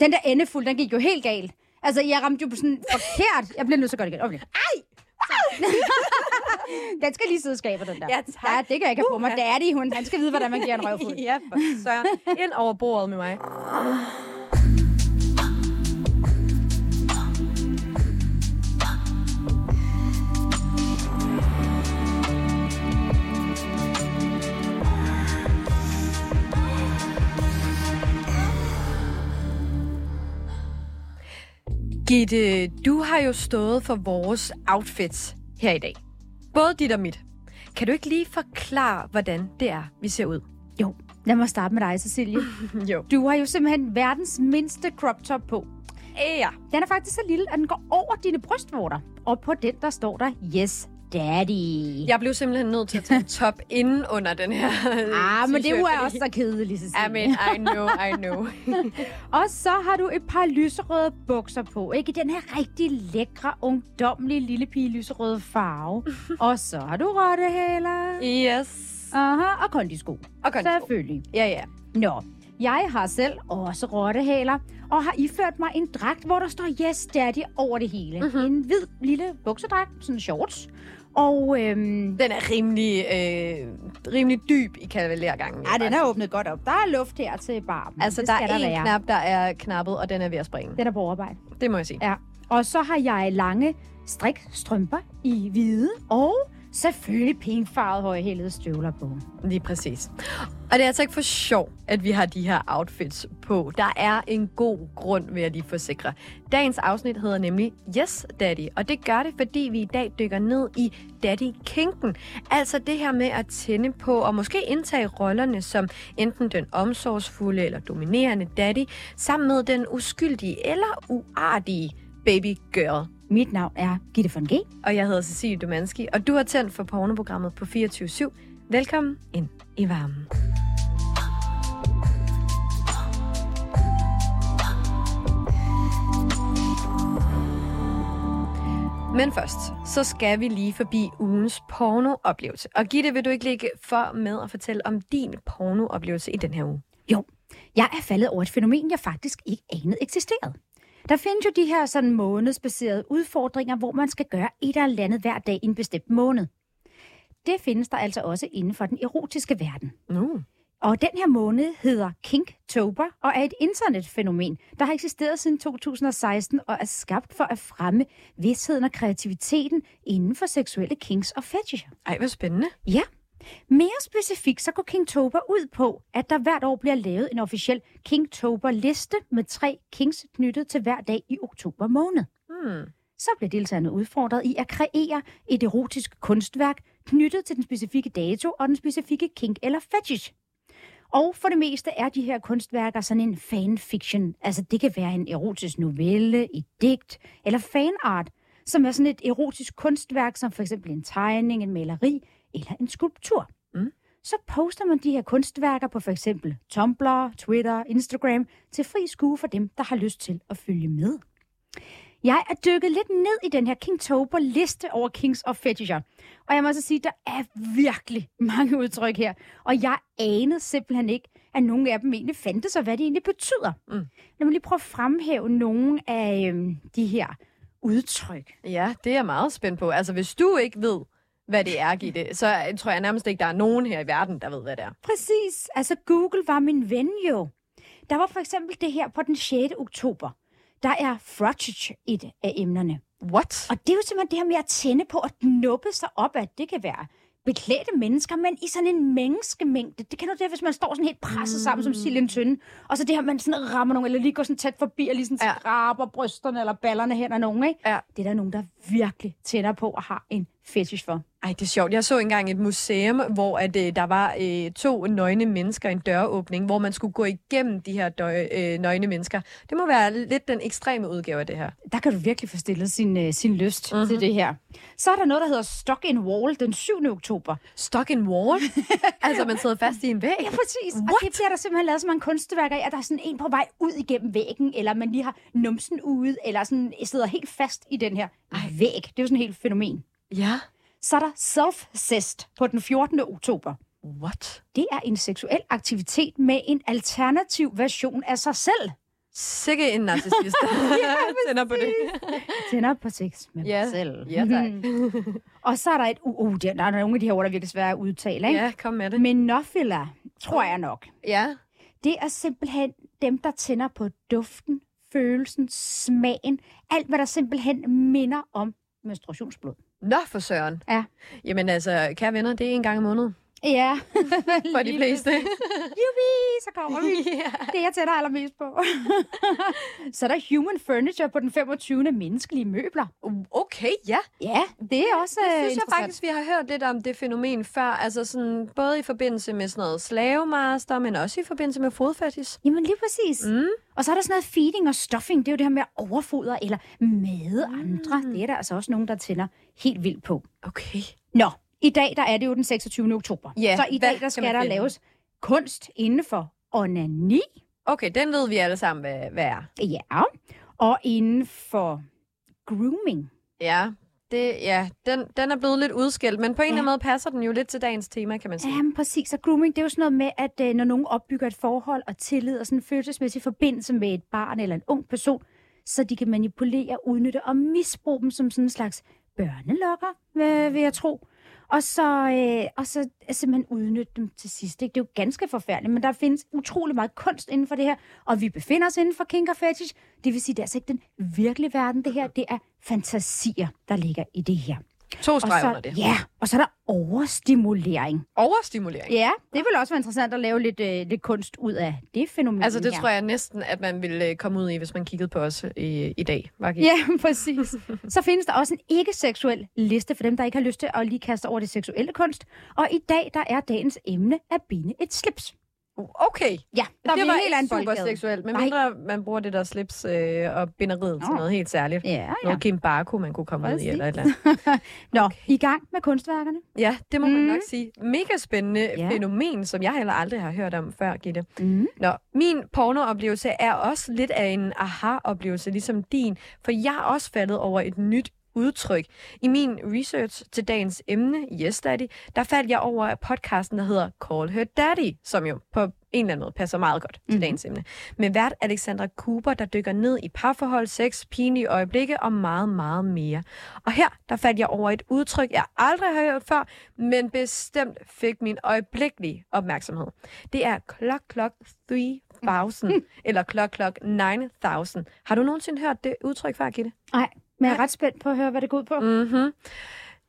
Den der endefuld, den gik jo helt galt. Altså, jeg ramte jo på sådan forkert. Jeg bliver nødt til at gøre det igen. Okay. Ej! den skal lige sidde i skabet, den der. Ja, tak. ja det kan jeg ikke have på mig. Uha. Daddy, hun, han skal vide, hvordan man giver en røvfuld. ja, for søren. Ind over bordet med mig. Gitte, du har jo stået for vores outfits her i dag. Både dit og mit. Kan du ikke lige forklare, hvordan det er, vi ser ud? Jo, lad mig starte med dig, Cecilie. Jo. Du har jo simpelthen verdens mindste crop top på. Ja. Den er faktisk så lille, at den går over dine brystvorter. Og på den, der står der, yes, daddy. Jeg blev simpelthen nødt til at tage top inden under den her Ah, men det er fordi- også så kedeligt, Cecilie. I mean, I know, I know. Og så har du et par lyserøde bukser på, ikke? Den her rigtig lækre, ungdomlige lille pige lyserøde farve. og så har du rottehaler. yes. Aha, og kondisko. Og kondisko. Selvfølgelig. Ja, ja. Nå, jeg har selv også rottehaler, og har iført mig en dragt, hvor der står Yes Daddy over det hele. Mhm. Mm-hmm. En hvid lille buksedragt, sådan shorts. Og øhm, Den er rimelig, øh, rimelig dyb i kavalergangen. ja, den er åbnet godt op. Der er luft her til barmen. Altså, Det der er en være. knap, der er knappet, og den er ved at springe. Den er på overarbejde. Det må jeg sige. Ja. Og så har jeg lange strikstrømper i hvide, og selvfølgelig pinkfarvede højhælede støvler på. Lige præcis. Og det er altså ikke for sjov, at vi har de her outfits på. Der er en god grund, ved at lige forsikre. Dagens afsnit hedder nemlig Yes Daddy, og det gør det, fordi vi i dag dykker ned i Daddy-kinken. Altså det her med at tænde på og måske indtage rollerne som enten den omsorgsfulde eller dominerende daddy, sammen med den uskyldige eller uartige baby girl. Mit navn er Gitte von G. Og jeg hedder Cecilie Dumanski, og du har tændt for pornoprogrammet på 24 Velkommen ind i varmen. Men først, så skal vi lige forbi ugens pornooplevelse. Og Gitte, vil du ikke ligge for med at fortælle om din pornooplevelse i den her uge? Jo, jeg er faldet over et fænomen, jeg faktisk ikke anede eksisterede. Der findes jo de her sådan månedsbaserede udfordringer, hvor man skal gøre et eller andet hver dag i en bestemt måned. Det findes der altså også inden for den erotiske verden. Nu. Og den her måned hedder Kinktober og er et internetfænomen, der har eksisteret siden 2016 og er skabt for at fremme vidsheden og kreativiteten inden for seksuelle kinks og fetisher. Ej, hvor spændende. Ja. Mere specifikt så går Kingtober ud på, at der hvert år bliver lavet en officiel Kingtober-liste med tre kings knyttet til hver dag i oktober måned. Hmm. Så bliver deltagerne udfordret i at kreere et erotisk kunstværk knyttet til den specifikke dato og den specifikke kink eller fetish. Og for det meste er de her kunstværker sådan en fanfiction. Altså det kan være en erotisk novelle, et digt eller fanart, som er sådan et erotisk kunstværk, som for eksempel en tegning, en maleri eller en skulptur. Mm. Så poster man de her kunstværker på for eksempel Tumblr, Twitter, Instagram til fri skue for dem, der har lyst til at følge med. Jeg er dykket lidt ned i den her Kingtober-liste over kings og fetisher. Og jeg må så sige, der er virkelig mange udtryk her. Og jeg anede simpelthen ikke, at nogle af dem egentlig fandtes, og hvad det egentlig betyder. Mm. Lad mig lige prøve at fremhæve nogle af øhm, de her udtryk. Ja, det er jeg meget spændt på. Altså, hvis du ikke ved, hvad det er, Gitte, så tror jeg nærmest ikke, der er nogen her i verden, der ved, hvad det er. Præcis. Altså, Google var min ven jo. Der var for eksempel det her på den 6. oktober. Der er frottage et af emnerne. What? Og det er jo simpelthen det her med at tænde på og knuppe sig op, at det kan være beklædte mennesker, men i sådan en menneskemængde. Det kan du det, hvis man står sådan helt presset sammen som sild i en tynde, og så det her, man sådan rammer nogen, eller lige går sådan tæt forbi, og lige sådan Ja. skraber brysterne eller ballerne hen af nogen, ikke? Ja. Det er der nogen, der virkelig tænder på og har en fetish for. Ej, det er sjovt. Jeg så engang et museum, hvor at, øh, der var øh, to nøgne mennesker i en døråbning, hvor man skulle gå igennem de her dø- øh, nøgne mennesker. Det må være lidt den ekstreme udgave af det her. Der kan du virkelig få stillet sin, øh, sin lyst Mhm. mm-hmm. til det her. Så er der noget, der hedder Stock in Wall den 7. oktober. Stuck in wall? altså, man sidder fast i en væg? Ja, præcis. What? Og det bliver der simpelthen lavet så mange kunstværker af, at der er sådan en på vej ud igennem væggen, eller man lige har numsen ude, eller sådan sidder helt fast i den her Ej. væg. Det er jo sådan et helt fænomen. Ja. Så er der self-cest på den 14. oktober. What? Det er en seksuel aktivitet med en alternativ version af sig selv. Sikke en narcissist, tænder på det. Tænder på sex med Ja. mig selv. Ja, tak. og så er der et... Uh, uh, der er nogle af de her ord, der er virkelig svære at udtale, ikke? Ja, kom med det. Menophila, tror jeg nok. Ja. Det er simpelthen dem, der tænder på duften, følelsen, smagen. Alt, hvad der simpelthen minder om menstruationsblod. Nå, for søren. Ja. Jamen altså, kære venner, det er en gang i måneden Ja. for de fleste. Jubi, så kommer vi. ja. Det, jeg tænder allermest på. så er der human furniture på den 25. menneskelige møbler. Okay, ja. Ja, det er også Det synes jeg faktisk, vi har hørt lidt om det fænomen før. Altså sådan, både i forbindelse med sådan noget slavemaster, men også i forbindelse med fodfetis. Jamen lige præcis. Mm. Og så er der sådan noget feeding og stuffing. Det er jo det her med at overfodre eller made andre. Mm. Det er der altså også nogen, der tænder helt vildt på. Okay. Nå, i dag der er det jo den 26. oktober. Ja, så i dag der skal der finde? laves kunst inden for onani. Okay, den ved vi alle sammen, hvad, hvad er. Ja. Og inden for grooming. Ja, det, ja den, den er blevet lidt udskilt, men på en Ja. eller anden måde passer den jo lidt til dagens tema, kan man sige. Jamen præcis, og grooming, det er jo sådan noget med, at øh, når nogen opbygger et forhold og tillid og sådan en følelsesmæssig forbindelse med et barn eller en ung person, så de kan manipulere, udnytte og misbruge dem som sådan en slags børnelokker, vil jeg tro. Og så, øh, og så simpelthen udnytte dem til sidst. Ikke? Det er jo ganske forfærdeligt, men der findes utrolig meget kunst inden for det her, og vi befinder os inden for kink og fetish. Det vil sige, det er altså ikke den virkelige verden, det her. Det er fantasier, der ligger i det her. To streger så, under det. ja, og så er der overstimulering. Overstimulering. Ja, det vil også være interessant at lave lidt, øh, lidt kunst ud af det fænomen Altså, det her. tror jeg næsten, at man ville øh, komme ud i, hvis man kiggede på os i, i dag. Var Ja, præcis. Så findes der også en ikke-seksuel liste for dem, der ikke har lyst til at lige kaste over det seksuelle kunst. Og i dag, der er dagens emne at binde et slips. Okay. Ja, der det var helt anden super boldgade. seksuelt, men Nej. mindre man bruger det der slips øh, og binderiet til Nå. noget helt særligt. Ja, ja. Noget Kim Barco, man kunne komme ud i, eller et eller andet. Nå, okay. i gang med kunstværkerne. Ja, det må mm. man Mm. nok sige. Mega spændende ja. fænomen, som jeg heller aldrig har hørt om før, Gitte. Mm. Nå, min pornooplevelse er også lidt af en aha-oplevelse, ligesom din, for jeg er også faldet over et nyt udtryk. I min research til dagens emne, Yes Daddy, der faldt jeg over podcasten, der hedder Call Her Daddy, som jo på en eller anden måde passer meget godt til Mhm. dagens emne. Med vært Alexandra Cooper, der dykker ned i parforhold, sex, pinlige øjeblikke og meget, meget mere. Og her, der faldt jeg over et udtryk, jeg aldrig har hørt før, men bestemt fik min øjeblikkelige opmærksomhed. Det er clock clock 3000, eller clock clock 9000. Har du nogensinde hørt det udtryk før, Gitte? Nej, men jeg er ret spændt på at høre, hvad det går ud på. Mm. Mm-hmm.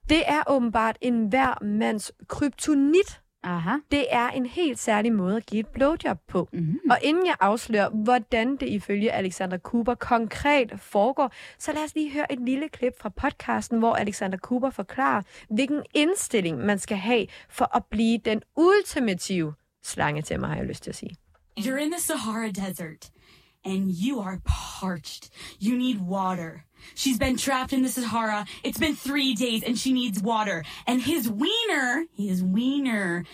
Det er åbenbart en hver mands kryptonit. Aha. Det er en helt særlig måde at give et blowjob på. Mm. Og inden jeg afslører, hvordan det ifølge Alexander Cooper konkret foregår, så lad os lige høre et lille klip fra podcasten, hvor Alexander Cooper forklarer, hvilken indstilling man skal have for at blive den ultimative slange til mig, har jeg lyst til at sige. You're in the Sahara Desert and you are parched. You need water. She's been trapped in the Sahara. It's been three days and she needs water. And his wiener, his wiener,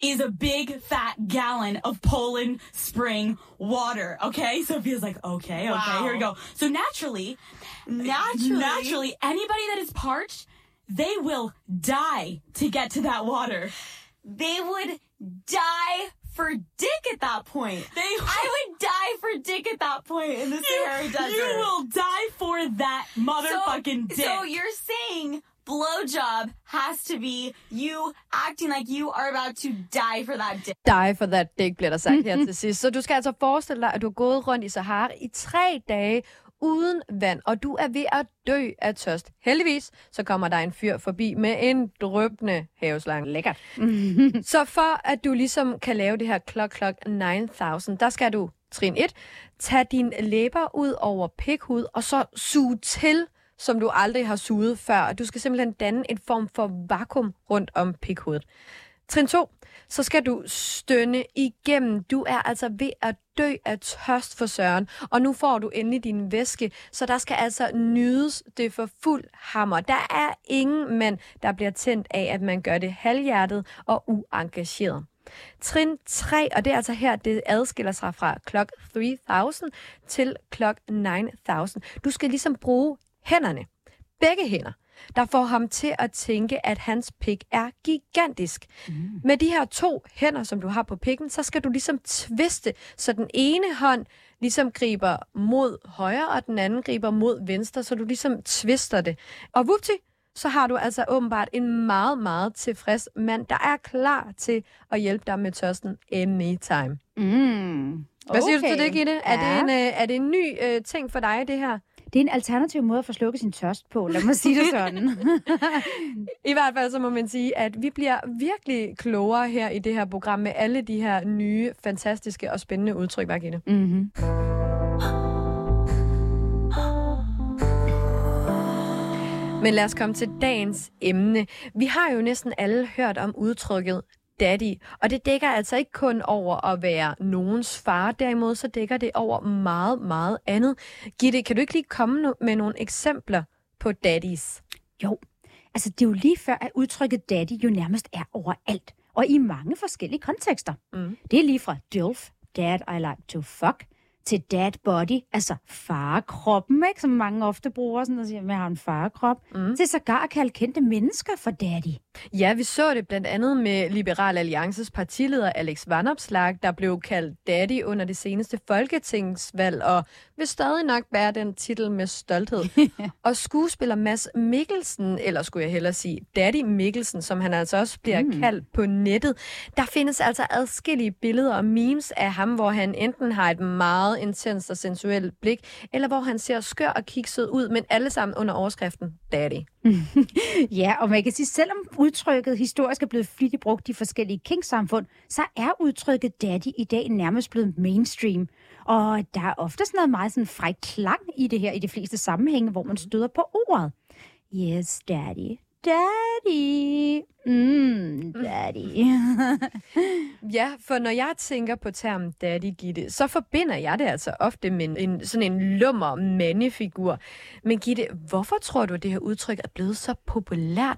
is a big fat gallon of Poland spring water. Okay? So feels like, okay, okay, here we go. So naturally, naturally, naturally, anybody that is parched, they will die to get to that water. They would die for dick at that point. They I would die for dick at that point in the Sahara Desert. You will die for that motherfucking dick. So you're saying blowjob has to be you acting like you are about to die for that dick. Die for that dick, bliver der sagt her til sidst. Så du skal altså forestille dig, at du har gået rundt i Sahara i tre dage uden vand, og du er ved at dø af tørst. Heldigvis, så kommer der en fyr forbi med en drøbende haveslange. Lækkert. så for at du ligesom kan lave det her clock clock 9000, der skal du, trin 1, tage dine læber ud over pikhud, og så suge til, som du aldrig har suget før. Du skal simpelthen danne en form for vakuum rundt om pikhudet. Trin 2, så skal du stønne igennem. Du er altså ved at dø af tørst for søren, og nu får du endelig din væske, så der skal altså nydes det for fuld hammer. Der er ingen mand, der bliver tændt af, at man gør det halvhjertet og uengageret. Trin 3, og det er altså her, det adskiller sig fra clock 3000 til clock 9000. Du skal ligesom bruge hænderne. Begge hænder der får ham til at tænke, at hans pik er gigantisk. Mm. Med de her to hænder, som du har på pikken, så skal du ligesom tviste, så den ene hånd ligesom griber mod højre, og den anden griber mod venstre, så du ligesom twister det. Og vupti, så har du altså åbenbart en meget, meget tilfreds mand, der er klar til at hjælpe dig med tørsten anytime. Mm. Hvad siger du til det, Gitte? Er, Ja. det en, øh, er det en ny øh, ting for dig, det her? Det er en alternativ måde at få slukket sin tørst på, lad mig sige det sådan. I hvert fald så må man sige, at vi bliver virkelig klogere her i det her program med alle de her nye, fantastiske og spændende udtryk, Gitte? mm-hmm. Men lad os komme til dagens emne. Vi har jo næsten alle hørt om udtrykket daddy, og det dækker altså ikke kun over at være nogens far, derimod så dækker det over meget, meget andet. Gitte, kan du ikke lige komme med nogle eksempler på daddies? Jo, altså det er jo lige før, at udtrykket daddy jo nærmest er overalt, og i mange forskellige kontekster. Mm. Det er lige fra DILF, Dad I like to fuck, til dad body, altså farekroppen, ikke? som mange ofte bruger, sådan at sige, at jeg har en farekrop, Mm. til sågar at kalde kendte mennesker for daddy. Ja, vi så det blandt andet med Liberal Alliances partileder Alex Vanopslagh, der blev kaldt daddy under det seneste folketingsvalg, og vil stadig nok bære den titel med stolthed. og skuespiller Mads Mikkelsen, eller skulle jeg hellere sige Daddy Mikkelsen, som han altså også bliver mm. kaldt på nettet. Der findes altså adskillige billeder og memes af ham, hvor han enten har et meget intens og sensuelt blik, eller hvor han ser skør og kikset ud, men alle sammen under overskriften Daddy. Ja, og man kan sige, selvom udtrykket historisk er blevet flittigt brugt i forskellige kingsamfund, så er udtrykket daddy i dag nærmest blevet mainstream. Og der er ofte sådan noget meget sådan fræk klang i det her, i de fleste sammenhænge, hvor man støder på ordet. Yes, daddy. Daddy. Mm, daddy. Ja, for når jeg tænker på termen daddy Gitte, så forbinder jeg det altså ofte med en, sådan en lummer mandefigur. Men Gitte, hvorfor tror du, at det her udtryk er blevet så populært?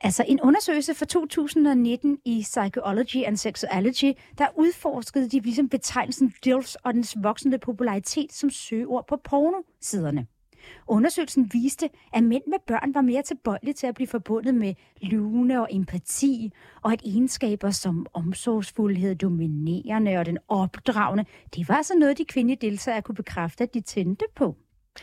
Altså en undersøgelse fra 2019 i Psychology and Sexuality, der udforskede de ligesom betegnelsen DILFs og dens voksende popularitet som søgeord på pornosiderne. Undersøgelsen viste, at mænd med børn var mere tilbøjelige til at blive forbundet med lune og empati, og at egenskaber som omsorgsfuldhed, dominerende og den opdragende, det var altså noget, de kvindelige deltagere kunne bekræfte, at de tændte på.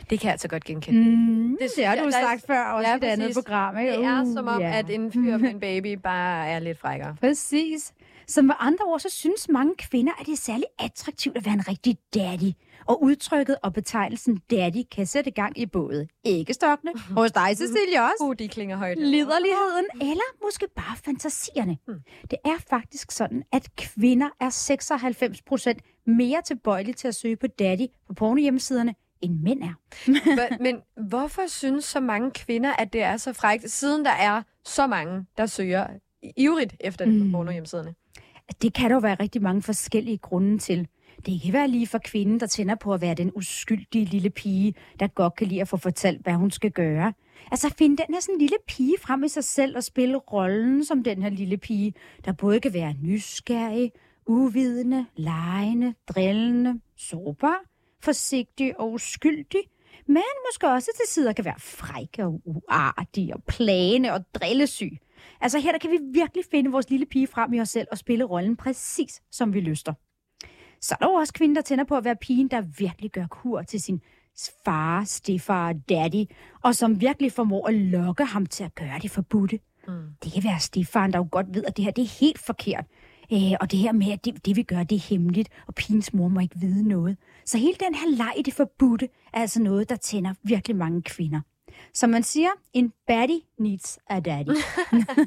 Det kan jeg altså godt genkende. Mm, det, det har du er- sagt før, også ja, i et andet program. Ikke? Det er Uh, som om, ja. at en fyr med en baby bare er lidt frækkere. Præcis. Så med andre ord, så synes mange kvinder, at det er særlig attraktivt at være en rigtig daddy. Og udtrykket og betegnelsen daddy kan sætte gang i både æggestokkene, hos dig Cecilie også, Uh, de klinger højt. liderligheden, eller måske bare fantasierne. Det er faktisk sådan, at kvinder er 96 procent mere tilbøjelige til at søge på daddy på pornohjemmesiderne, end mænd er. Men hvorfor synes så mange kvinder, at det er så frækt, siden der er så mange, der søger ivrigt efter det på Mm. pornohjemmesiderne? Det kan der jo være rigtig mange forskellige grunde til. Det kan være lige for kvinden, der tænder på at være den uskyldige lille pige, der godt kan lide at få fortalt, hvad hun skal gøre. Altså finde den her sådan lille pige frem i sig selv og spille rollen som den her lille pige, der både kan være nysgerrig, uvidende, legende, drillende, sårbar, forsigtig og uskyldig, men måske også til sider kan være fræk og uartig og plane og drillesyg. Altså her der kan vi virkelig finde vores lille pige frem i os selv og spille rollen præcis som vi lyster. Så er der jo også kvinder, der tænder på at være pigen, der virkelig gør kur til sin far, stefar, daddy, og som virkelig formår at lokke ham til at gøre det forbudte. Mm. Det kan være stefaren, der jo godt ved, at det her det er helt forkert. Øh, og det her med, at det, det vi gør, det er hemmeligt, og pigens mor må ikke vide noget. Så hele den her leg i det forbudte er altså noget, der tænder virkelig mange kvinder. Som man siger, en baddie needs a daddy.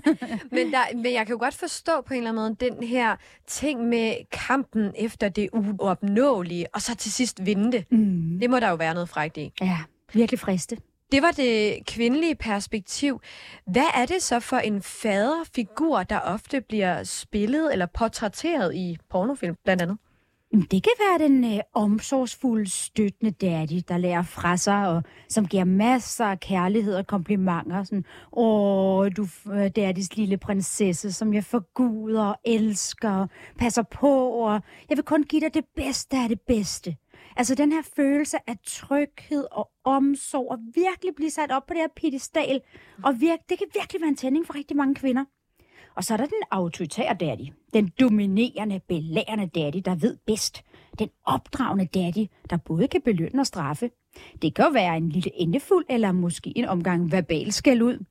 Men, der, men jeg kan jo godt forstå på en eller anden måde den her ting med kampen efter det uopnåelige, og så til sidst vinde det. Mm. Det må der jo være noget frækt i. Ja, virkelig friste. Det var det kvindelige perspektiv. Hvad er det så for en faderfigur, der ofte bliver spillet eller portrætteret i pornofilm, blandt andet? Det kan være den øh, omsorgsfulde, støttende daddy, der lærer fra sig, og som giver masser af kærlighed og komplimenter. Sådan, Åh, du øh, daddys lille prinsesse, som jeg forguder og elsker, og passer på, og jeg vil kun give dig det bedste af det bedste. Altså den her følelse af tryghed og omsorg, og virkelig blive sat op på det her pedestal, og virke, det kan virkelig være en tænding for rigtig mange kvinder. Og så er der den autoritære daddy. Den dominerende, belærende daddy, der ved bedst. Den opdragende daddy, der både kan belønne og straffe. Det kan jo være en lille endefuld, eller måske en omgang verbal skal ud.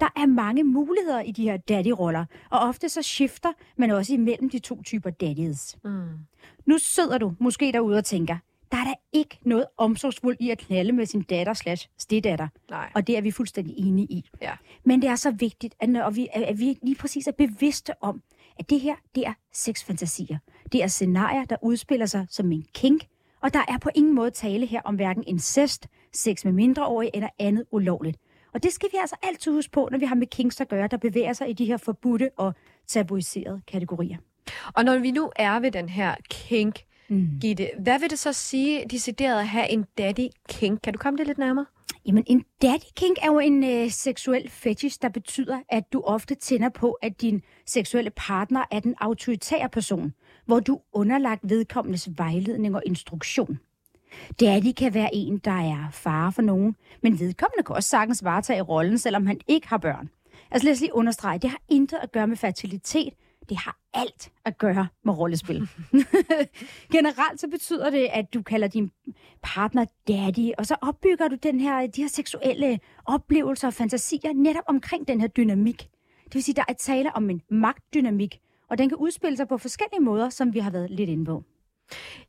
Der er mange muligheder i de her daddy-roller, og ofte så skifter man også imellem de to typer daddies. Mm. Nu sidder du måske derude og tænker, der er da ikke noget omsorgsfuldt i at knalde med sin datter slash stedatter. Nej. Og det er vi fuldstændig enige i. Ja. Men det er så vigtigt, at, når vi, at vi lige præcis er bevidste om, at det her, det er sexfantasier. Det er scenarier, der udspiller sig som en kink, og der er på ingen måde tale her om hverken incest, sex med mindreårige eller andet ulovligt. Og det skal vi altså altid huske på, når vi har med kinks at gøre, der bevæger sig i de her forbudte og tabuiserede kategorier. Og når vi nu er ved den her kink, mm. Gitte, hvad vil det så sige, decideret at have en daddy kink? Kan du komme det lidt nærmere? Jamen, en daddy kink er jo en øh, seksuel fetish, der betyder, at du ofte tænder på, at din seksuelle partner er den autoritære person, hvor du underlagt vedkommendes vejledning og instruktion. Daddy kan være en, der er far for nogen, men vedkommende kan også sagtens varetage rollen, selvom han ikke har børn. Altså lad os lige understrege, det har intet at gøre med fertilitet, det har alt at gøre med rollespil. Generelt så betyder det, at du kalder din partner daddy, og så opbygger du den her, de her seksuelle oplevelser og fantasier netop omkring den her dynamik. Det vil sige, der er tale om en magtdynamik, og den kan udspille sig på forskellige måder, som vi har været lidt inde på.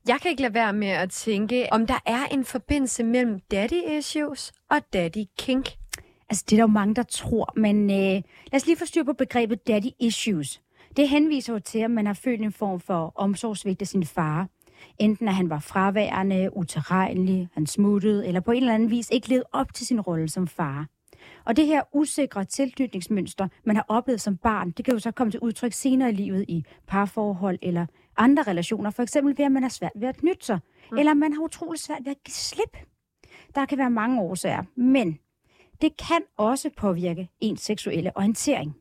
Jeg kan ikke lade være med at tænke, om der er en forbindelse mellem daddy issues og daddy kink. Altså, det er der jo mange, der tror, men øh, lad os lige få styr på begrebet daddy issues. Det henviser jo til, at man har følt en form for omsorgsvigt af sin far. Enten at han var fraværende, uterrenelig, han smuttede, eller på en eller anden vis ikke levede op til sin rolle som far. Og det her usikre tilknytningsmønster, man har oplevet som barn, det kan jo så komme til udtryk senere i livet i parforhold eller andre relationer. For eksempel ved, at man har svært ved at knytte sig, mm. eller man har utrolig svært ved at give slip. Der kan være mange årsager, men det kan også påvirke ens seksuelle orientering.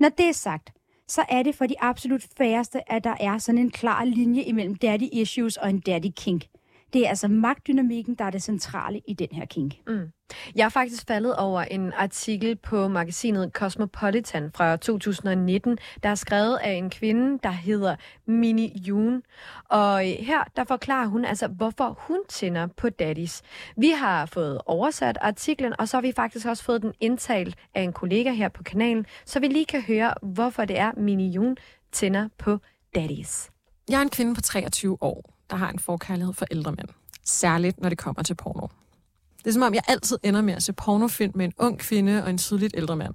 Når det er sagt, så er det for de absolut færreste, at der er sådan en klar linje imellem daddy issues og en daddy kink. Det er altså magtdynamikken, der er det centrale i den her kink. Mm. Jeg er faktisk faldet over en artikel på magasinet Cosmopolitan fra 2019, der er skrevet af en kvinde, der hedder Mini June. Og her der forklarer hun altså, hvorfor hun tænder på daddies. Vi har fået oversat artiklen, og så har vi faktisk også fået den indtalt af en kollega her på kanalen, så vi lige kan høre, hvorfor det er, Mini June tænder på daddies. Jeg er en kvinde på 23 år, der har en forkærlighed for ældre mænd. Særligt, når det kommer til porno. Det er som om, jeg altid ender med at se pornofilm med en ung kvinde og en tydeligt ældre mand.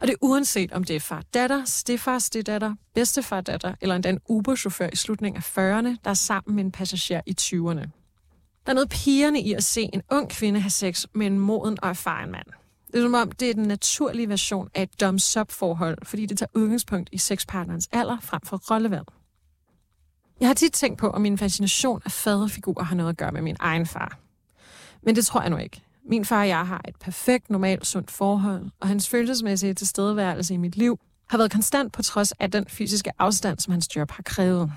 Og det er uanset, om det er far datter, stefar stedatter, bedstefar datter, eller endda en Uber-chauffør i slutningen af 40'erne, der er sammen med en passager i 20'erne. Der er noget pigerne i at se en ung kvinde have sex med en moden og erfaren mand. Det er som om, det er den naturlige version af et thumbs-up-forhold, fordi det tager udgangspunkt i sexpartnerens alder frem for rollevalg. Jeg har tit tænkt på, om min fascination af faderfigurer har noget at gøre med min egen far. Men det tror jeg nu ikke. Min far og jeg har et perfekt, normalt, sundt forhold, og hans følelsesmæssige tilstedeværelse i mit liv har været konstant på trods af den fysiske afstand, som hans job har krævet.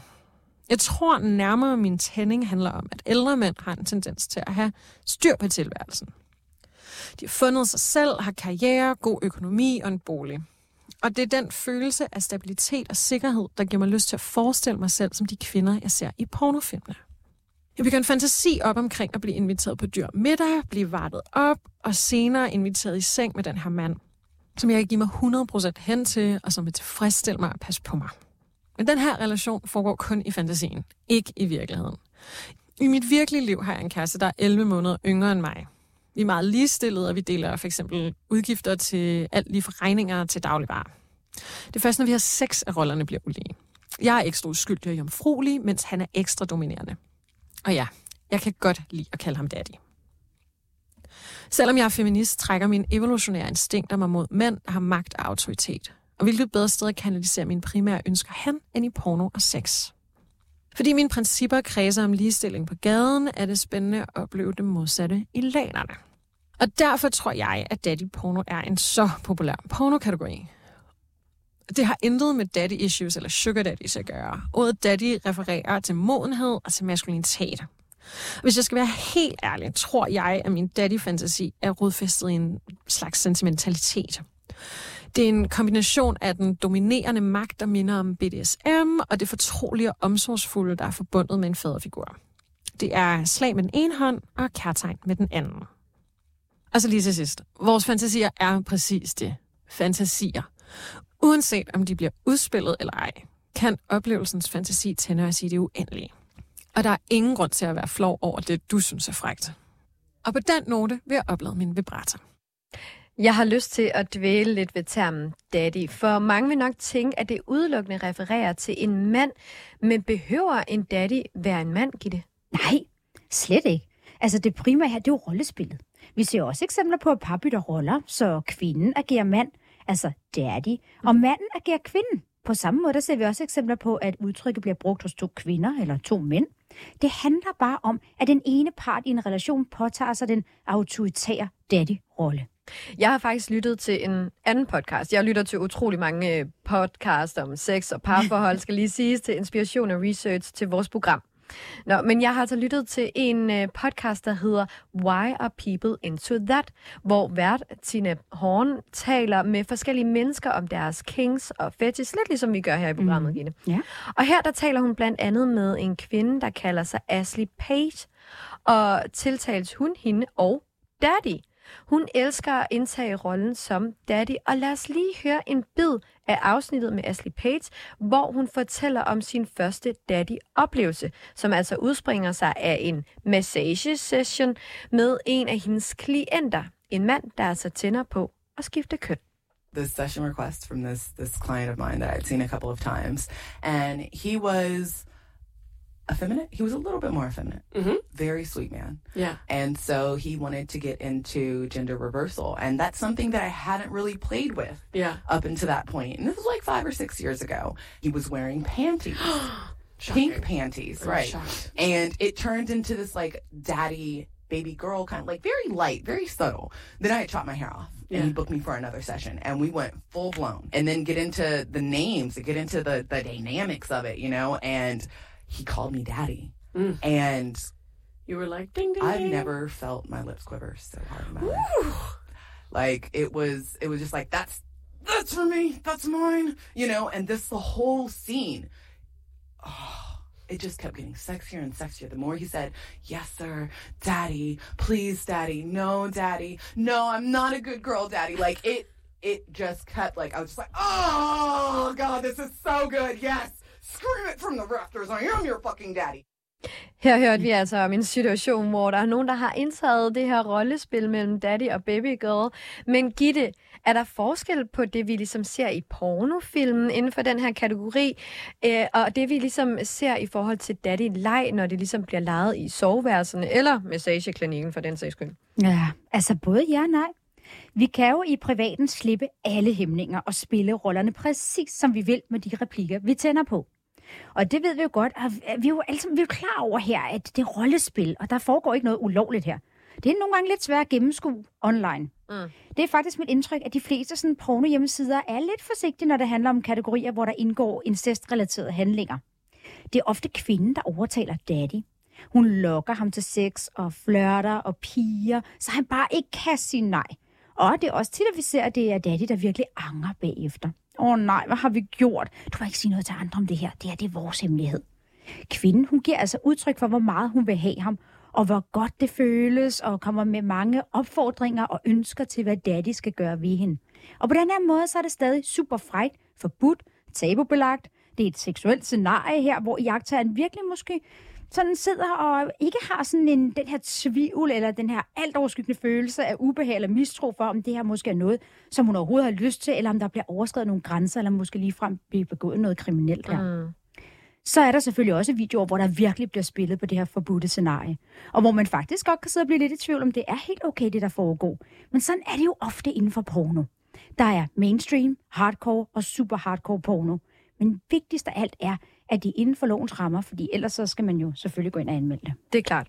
Jeg tror nærmere, min tænding handler om, at ældre mænd har en tendens til at have styr på tilværelsen. De har fundet sig selv, har karriere, god økonomi og en bolig. Og det er den følelse af stabilitet og sikkerhed, der giver mig lyst til at forestille mig selv som de kvinder, jeg ser i pornofilmene. Jeg begyndte en fantasi op omkring at blive inviteret på dyr middag, blive vartet op og senere inviteret i seng med den her mand, som jeg kan give mig 100% hen til, og som vil tilfredsstille mig og passe på mig. Men den her relation foregår kun i fantasien, ikke i virkeligheden. I mit virkelige liv har jeg en kæreste, der er 11 måneder yngre end mig. Vi er meget ligestillede, og vi deler for eksempel udgifter til alt lige fra regninger til dagligvarer. Det er først, når vi har sex, at rollerne bliver ulige. Jeg er ekstra uskyldig og jomfruelig, mens han er ekstra dominerende. Og ja, jeg kan godt lide at kalde ham daddy. Selvom jeg er feminist, trækker min evolutionære instinkter mig mod mænd, der har magt og autoritet. Og hvilket bedre sted at kanalisere mine primære ønsker hen, end i porno og sex. Fordi mine principper kredser om ligestilling på gaden, er det spændende at opleve det modsatte i lanerne. Og derfor tror jeg, at daddy porno er en så populær pornokategori. Det har intet med daddy issues eller sugar daddies at gøre. Ordet daddy refererer til modenhed og til maskulinitet. Hvis jeg skal være helt ærlig, tror jeg, at min daddy-fantasi er rodfæstet i en slags sentimentalitet. Det er en kombination af den dominerende magt, der minder om BDSM, og det fortrolige og omsorgsfulde, der er forbundet med en faderfigur. Det er slag med den ene hånd og kærtegn med den anden. Og så lige til sidst. Vores fantasier er præcis det. Fantasier. Uanset om de bliver udspillet eller ej, kan oplevelsens fantasi tænde os i det uendelige. Og der er ingen grund til at være flov over det, du synes er frægt. Og på den note vil jeg oplade min vibrator. Jeg har lyst til at dvæle lidt ved termen daddy, for mange vil nok tænke, at det udelukkende refererer til en mand, men behøver en daddy være en mand, Gitte? Nej, slet ikke. Altså det primære her, det er jo rollespillet. Vi ser også eksempler på, at par bytter roller, så kvinden agerer mand, altså daddy, og manden agerer kvinden. På samme måde der ser vi også eksempler på, at udtrykket bliver brugt hos to kvinder eller to mænd. Det handler bare om, at den ene part i en relation påtager sig den autoritære daddy-rolle. Jeg har faktisk lyttet til en anden podcast. Jeg lytter til utrolig mange øh, podcasts om sex og parforhold, skal lige siges, til inspiration og research til vores program. Nå, men jeg har altså lyttet til en uh, podcast, der hedder Why Are People Into That? Hvor vært Tina Horn taler med forskellige mennesker om deres kings og fetish, lidt ligesom vi gør her i programmet, mm. Gitte. Ja. Og her der taler hun blandt andet med en kvinde, der kalder sig Ashley Page, og tiltales hun hende og Daddy. Hun elsker at indtage rollen som daddy, og lad os lige høre en bid af afsnittet med Ashley Page, hvor hun fortæller om sin første daddy-oplevelse, som altså udspringer sig af en massage-session med en af hendes klienter. En mand, der altså tænder på at skifte køn. this session request from this this client of mine that I'd seen a couple of times, and he was effeminate. He was a little bit more effeminate. Mhm. Very sweet man. Yeah. And so he wanted to get into gender reversal, and that's something that I hadn't really played with Yeah. up until that point. And this was like five or six years ago. He was wearing panties, Shocking. pink panties, right? shocked. And it turned into this like daddy baby girl kind of like very light, very subtle. Then I had chopped my hair off and he booked me for another session and we went full blown and then get into the names and get into the, the dynamics of it, you know? And he called me daddy. Mm. And You were like, ding, ding, I've ding. never felt my lips quiver so hard in my life. Like it was, it was just like, that's, that's for me. That's mine, you know? And this, the whole scene, oh, it just kept getting sexier and sexier. The more he said, yes, sir, daddy, please, daddy, no, daddy, no, I'm not a good girl, daddy. Like it, it just kept like, I was just like, oh God, this is so good. Yes. Scream it from the rafters. I am your fucking daddy. Her hørte vi altså om en situation, hvor der er nogen, der har indtaget det her rollespil mellem daddy og baby girl. Men Gitte, er der forskel på det, vi ligesom ser i pornofilmen inden for den her kategori, øh, og det, vi ligesom ser i forhold til daddy-leg, når det ligesom bliver lejet i soveværelserne, eller massageklinikken for den sags skyld? Ja, altså både ja og nej. Vi kan jo i privaten slippe alle hæmninger og spille rollerne præcis som vi vil med de replikker, vi tænder på. Og det ved vi jo godt, og vi er jo alle sammen vi er jo klar over her, at det er rollespil, og der foregår ikke noget ulovligt her. Det er nogle gange lidt svært at gennemskue online. Mm. Det er faktisk mit indtryk, at de fleste sådan porno hjemmesider er lidt forsigtige, når det handler om kategorier, hvor der indgår incestrelaterede handlinger. Det er ofte kvinden, der overtaler daddy. Hun lokker ham til sex og flørter og piger, så han bare ikke kan sige nej. Og det er også tit, at vi ser, at det er daddy, der virkelig angrer bagefter. Åh oh, nej, hvad har vi gjort? Du må ikke sige noget til andre om det her. Det her det er vores hemmelighed. Kvinden, hun giver altså udtryk for, hvor meget hun vil have ham, og hvor godt det føles, og kommer med mange opfordringer og ønsker til, hvad daddy skal gøre ved hende. Og på den her måde, så er det stadig super frejt, forbudt, tabubelagt. Det er et seksuelt scenarie her, hvor jagttageren virkelig måske sådan sidder og ikke har sådan en, den her tvivl, eller den her alt overskyggende følelse af ubehag eller mistro for, om det her måske er noget, som hun overhovedet har lyst til, eller om der bliver overskrevet nogle grænser, eller måske ligefrem bliver begået noget kriminelt her. Mm. Så er der selvfølgelig også videoer, hvor der virkelig bliver spillet på det her forbudte scenarie. Og hvor man faktisk godt kan sidde og blive lidt i tvivl, om det er helt okay, det der foregår. Men sådan er det jo ofte inden for porno. Der er mainstream, hardcore og super hardcore porno. Men vigtigst af alt er, at de er inden for lovens rammer, fordi ellers så skal man jo selvfølgelig gå ind og anmelde det. Det er klart.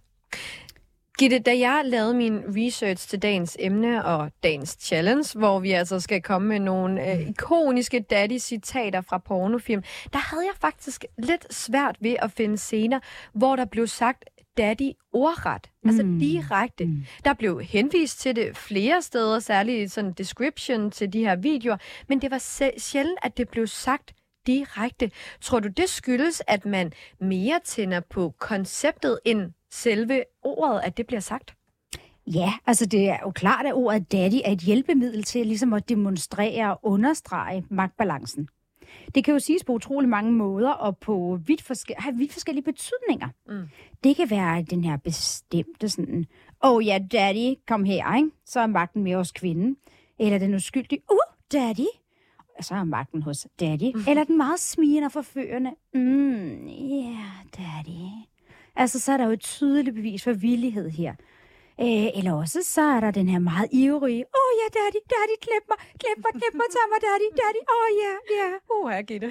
Gitte, da jeg lavede min research til dagens emne og dagens challenge, hvor vi altså skal komme med nogle øh, ikoniske daddy-citater fra pornofilm, der havde jeg faktisk lidt svært ved at finde scener, hvor der blev sagt daddy ordret. Altså Mm. direkte. Mm. Der blev henvist til det flere steder, særligt sådan description til de her videoer, men det var sjældent, at det blev sagt direkte. Tror du, det skyldes, at man mere tænder på konceptet end selve ordet, at det bliver sagt? Ja, altså det er jo klart, at ordet daddy er et hjælpemiddel til ligesom at demonstrere og understrege magtbalancen. Det kan jo siges på utrolig mange måder og på vidt forske- have vidt forskellige betydninger. Mm. Det kan være den her bestemte sådan, oh ja, daddy, kom her, ikke? så er magten mere hos kvinden. Eller den uskyldige, uh, daddy, så er magten hos daddy. Mm. Eller den meget smigende og forførende, mm, yeah, daddy. Altså, så er der jo et tydeligt bevis for villighed her. Øh, eller også så er der den her meget ivrige, åh oh, ja, daddy, daddy, klip mig, klip mig, klip mig, tag mig, daddy, daddy, åh oh, ja, ja. Uh, her Gitte.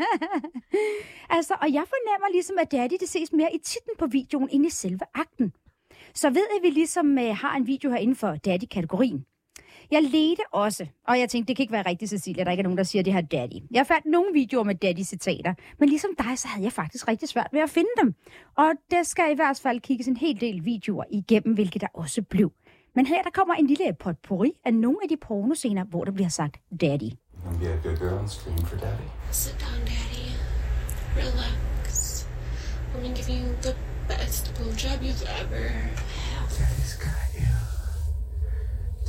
altså, og jeg fornemmer ligesom, at daddy, det ses mere i titlen på videoen, end i selve akten. Så ved at vi ligesom øh, har en video her inden for daddy-kategorien. Jeg ledte også, og jeg tænkte, det kan ikke være rigtigt, Cecilia, der ikke er nogen, der siger det her daddy. Jeg fandt nogle videoer med daddy-citater, men ligesom dig, så havde jeg faktisk rigtig svært ved at finde dem. Og der skal i hvert fald kigges en hel del videoer igennem, hvilket der også blev. Men her der kommer en lille potpourri af nogle af de pornoscener, hvor der bliver sagt daddy. Be a good girl and scream for daddy. Sit down, Daddy. Relax. I'm gonna give you the best blowjob you've ever had. Daddy's got you.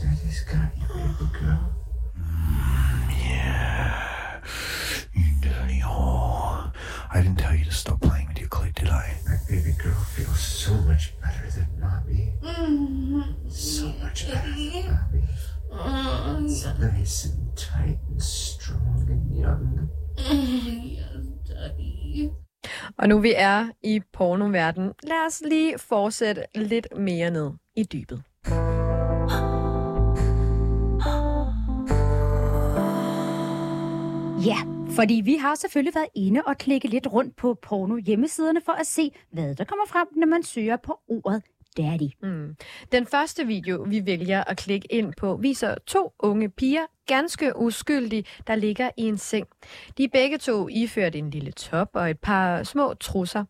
Daddy's got you, baby girl. yeah. You dirty whore. I didn't tell you to stop playing with your clit, did I? That baby girl feels so much better than mommy. So much better than mm-hmm. mommy. Mm-hmm. It's nice and tight and strong and young. yes, Daddy. Og nu vi er i pornoverden, lad os lige fortsætte lidt mere ned i dybet. Ja, fordi vi har selvfølgelig været inde og klikke lidt rundt på porno hjemmesiderne for at se, hvad der kommer frem, når man søger på ordet daddy. Mm. Den første video, vi vælger at klikke ind på, viser to unge piger, ganske uskyldige, der ligger i en seng. De er begge to iført en lille top og et par små trusser.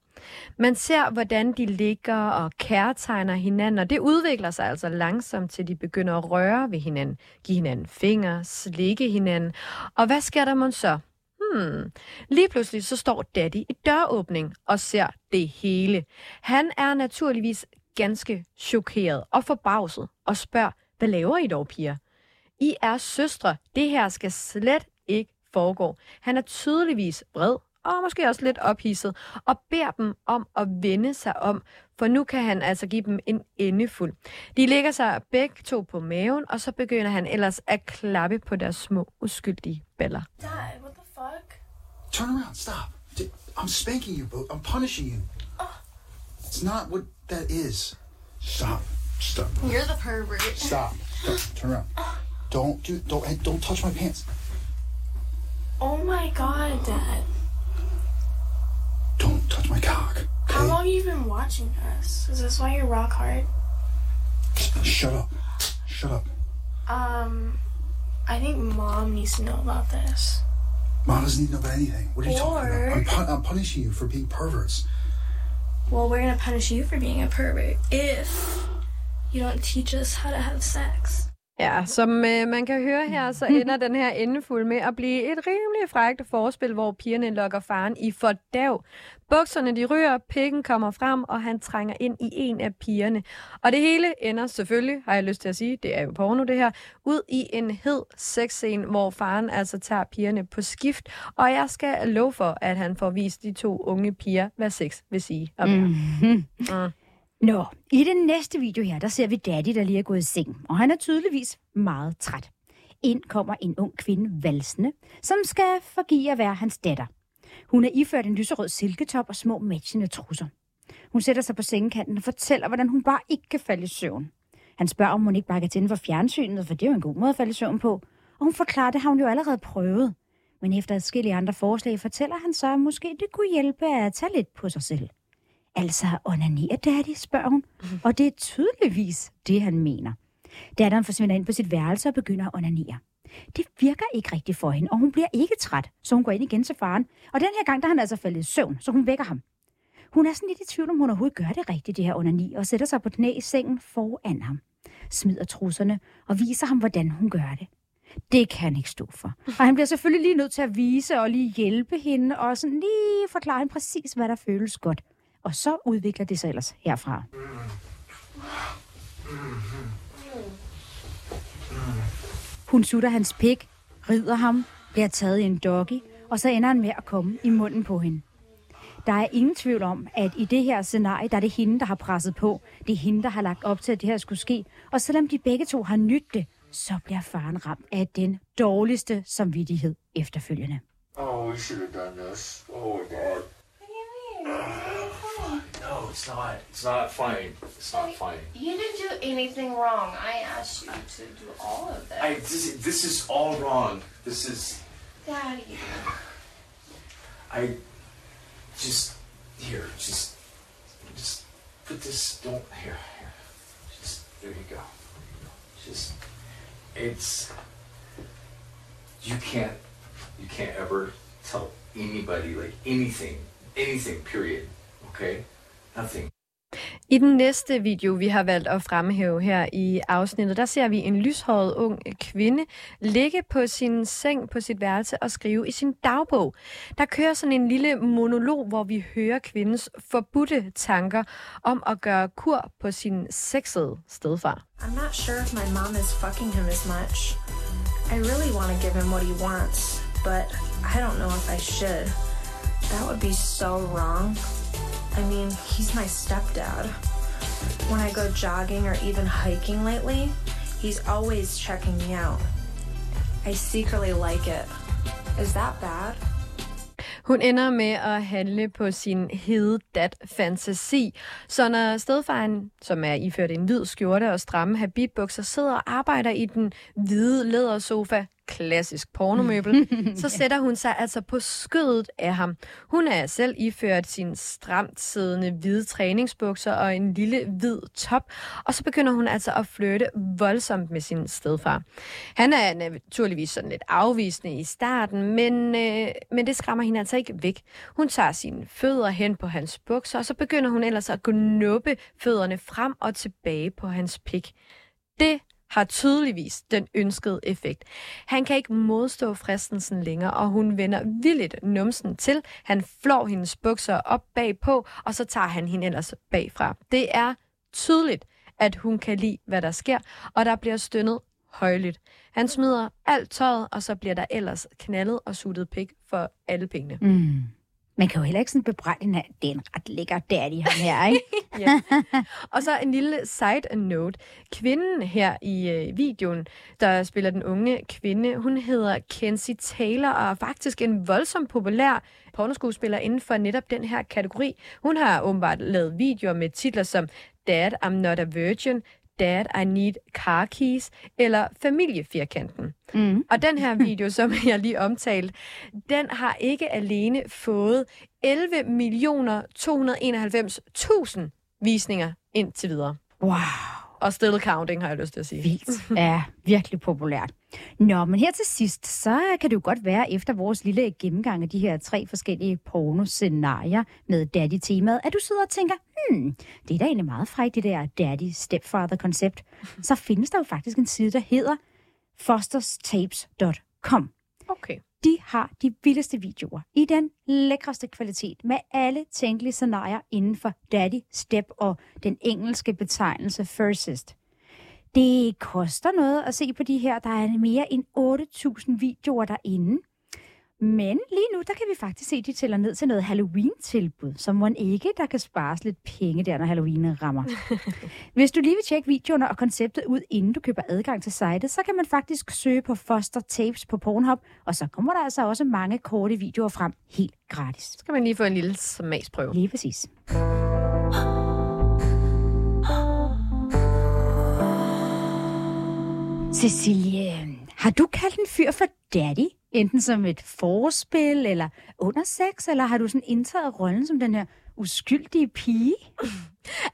Man ser, hvordan de ligger og kærtegner hinanden, og det udvikler sig altså langsomt, til de begynder at røre ved hinanden, give hinanden fingre, slikke hinanden. Og hvad sker der mon så? Hmm. Lige pludselig så står Daddy i døråbning og ser det hele. Han er naturligvis ganske chokeret og forbavset og spørger, hvad laver I dog, piger? I er søstre. Det her skal slet ikke foregå. Han er tydeligvis vred og måske også lidt ophidset, og beder dem om at vende sig om, for nu kan han altså give dem en endefuld. De lægger sig begge to på maven, og så begynder han ellers at klappe på deres små, uskyldige baller. Dad, what the fuck? Turn around, stop. I'm spanking you, I'm punishing you. It's not what that is. Stop. Stop. You're the pervert. Stop. Stop. Turn around. Don't do don't hey, don't touch my pants. Oh my god, Dad. Don't touch my cock. How Okay? long you been watching us? Is this why you're rock hard? Shut up. Shut up. Um, I think mom needs to know about this. Mom doesn't need to know about anything. What are you talking about? I'm, pu- I'm punishing you for being perverts. Well, we're gonna punish you for being a pervert if you don't teach us how to have sex. Ja, som øh, man kan høre her, så ender den her endefuld med at blive et rimelig frækt forspil, hvor pigerne lokker faren i fordav. Bukserne de ryger, pikken kommer frem, og han trænger ind i en af pigerne. Og det hele ender selvfølgelig, har jeg lyst til at sige, det er jo porno det her, ud i en hed sexscene, hvor faren altså tager pigerne på skift. Og jeg skal love for, at han får vist de to unge piger, hvad sex vil sige om mm. Mm. Nå, i den næste video her, der ser vi Daddy, der lige er gået i seng, og han er tydeligvis meget træt. Ind kommer en ung kvinde valsende, som skal forgive at være hans datter. Hun er iført en lyserød silketop og små matchende trusser. Hun sætter sig på sengekanten og fortæller, hvordan hun bare ikke kan falde i søvn. Han spørger, om hun ikke bare kan tænde for fjernsynet, for det er jo en god måde at falde i søvn på. Og hun forklarer, at det har hun jo allerede prøvet. Men efter adskillige andre forslag fortæller han så, at måske det kunne hjælpe at tage lidt på sig selv. Altså, onanere daddy, spørger hun. Og det er tydeligvis det, han mener. Datteren forsvinder ind på sit værelse og begynder at onanere. Det virker ikke rigtigt for hende, og hun bliver ikke træt, så hun går ind igen til faren. Og den her gang, der er han altså faldet i søvn, så hun vækker ham. Hun er sådan lidt i tvivl, om hun overhovedet gør det rigtigt, det her onani, og sætter sig på knæ i sengen foran ham. Smider trusserne og viser ham, hvordan hun gør det. Det kan han ikke stå for. Og han bliver selvfølgelig lige nødt til at vise og lige hjælpe hende, og sådan lige forklare hende præcis, hvad der føles godt. Og så udvikler det sig ellers herfra. Hun sutter hans pik, rider ham, bliver taget i en doggy, og så ender han med at komme i munden på hende. Der er ingen tvivl om, at i det her scenarie, der er det hende, der har presset på. Det er hende, der har lagt op til, at det her skulle ske. Og selvom de begge to har nydt det, så bliver faren ramt af den dårligste samvittighed efterfølgende. Oh, we should have done this. Oh, God. No, it's not. It's not funny. It's not fine. You didn't do anything wrong. I asked you to do all of this. I this, this is all wrong. This is Daddy. I just here, just just put this don't here, here. Just there you go. Just it's you can't you can't ever tell anybody like anything. Anything, period. Okay? Nothing. I den næste video, vi har valgt at fremhæve her i afsnittet, der ser vi en lyshåret ung kvinde ligge på sin seng på sit værelse og skrive i sin dagbog. Der kører sådan en lille monolog, hvor vi hører kvindens forbudte tanker om at gøre kur på sin sexede stedfar. I'm not sure if my mom is fucking him as much. I really want to give him what he wants, but I don't know if I should. That would be so wrong. I mean, he's my stepdad. When I go jogging or even hiking lately, he's always checking me out. I secretly like it. Is that bad? Hun ender med at handle på sin hede dat fantasi. Så når stedfaren, som er iført en hvid skjorte og stramme habitbukser, sidder og arbejder i den hvide lædersofa, klassisk pornomøbel, så sætter hun sig altså på skødet af ham. Hun er selv iført sin stramt siddende hvide træningsbukser og en lille hvid top, og så begynder hun altså at flytte voldsomt med sin stedfar. Han er naturligvis sådan lidt afvisende i starten, men, øh, men det skræmmer hende altså ikke væk. Hun tager sine fødder hen på hans bukser, og så begynder hun ellers at gnubbe fødderne frem og tilbage på hans pik. Det har tydeligvis den ønskede effekt. Han kan ikke modstå fristelsen længere, og hun vender villigt numsen til. Han flår hendes bukser op bagpå, og så tager han hende ellers bagfra. Det er tydeligt, at hun kan lide, hvad der sker, og der bliver stønnet højlydt. Han smider alt tøjet, og så bliver der ellers knaldet og suttet pik for alle pengene. Mm. Man kan jo heller ikke sådan bebrejde hende, det er en ret lækker daddy, ham her, ikke? ja. Og så en lille side note. Kvinden her i øh, videoen, der spiller den unge kvinde, hun hedder Kenzie Taylor og er faktisk en voldsomt populær pornoskuespiller inden for netop den her kategori. Hun har åbenbart lavet videoer med titler som Dad, I'm not a virgin, Dad, I need car keys, eller Familiefirkanten. Mm. Og den her video, som jeg lige omtalte, den har ikke alene fået 11 millioner 291.000 visninger indtil videre. Wow. Og still counting, har jeg lyst til at sige. Vildt. Ja, virkelig populært. Nå, men her til sidst, så kan det jo godt være, efter vores lille gennemgang af de her tre forskellige pornoscenarier med daddy-temaet, at du sidder og tænker, hmm, det er da egentlig meget frækt, det der daddy-stepfather-koncept. Så findes der jo faktisk en side, der hedder fosterstapes.com. Okay. De har de vildeste videoer i den lækreste kvalitet med alle tænkelige scenarier inden for daddy, step og den engelske betegnelse firstest. Det koster noget at se på de her. Der er mere end 8.000 videoer derinde. Men lige nu, der kan vi faktisk se, at de tæller ned til noget Halloween-tilbud, som man ikke, der kan spares lidt penge der, når Halloween rammer. Hvis du lige vil tjekke videoerne og konceptet ud, inden du køber adgang til sitet, så kan man faktisk søge på Foster Tapes på Pornhub, og så kommer der altså også mange korte videoer frem helt gratis. Så kan man lige få en lille smagsprøve. Lige præcis. Cecilie, har du kaldt en fyr for daddy? Enten som et forspil, eller under sex, eller har du sådan indtaget rollen som den her uskyldige pige?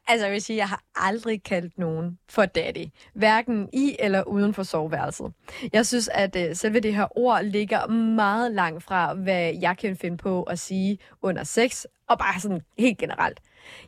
Altså, jeg vil sige, jeg har aldrig kaldt nogen for daddy. Hverken i eller uden for soveværelset. Jeg synes, at øh, selve det her ord ligger meget langt fra, hvad jeg kan finde på at sige under sex, og bare sådan helt generelt.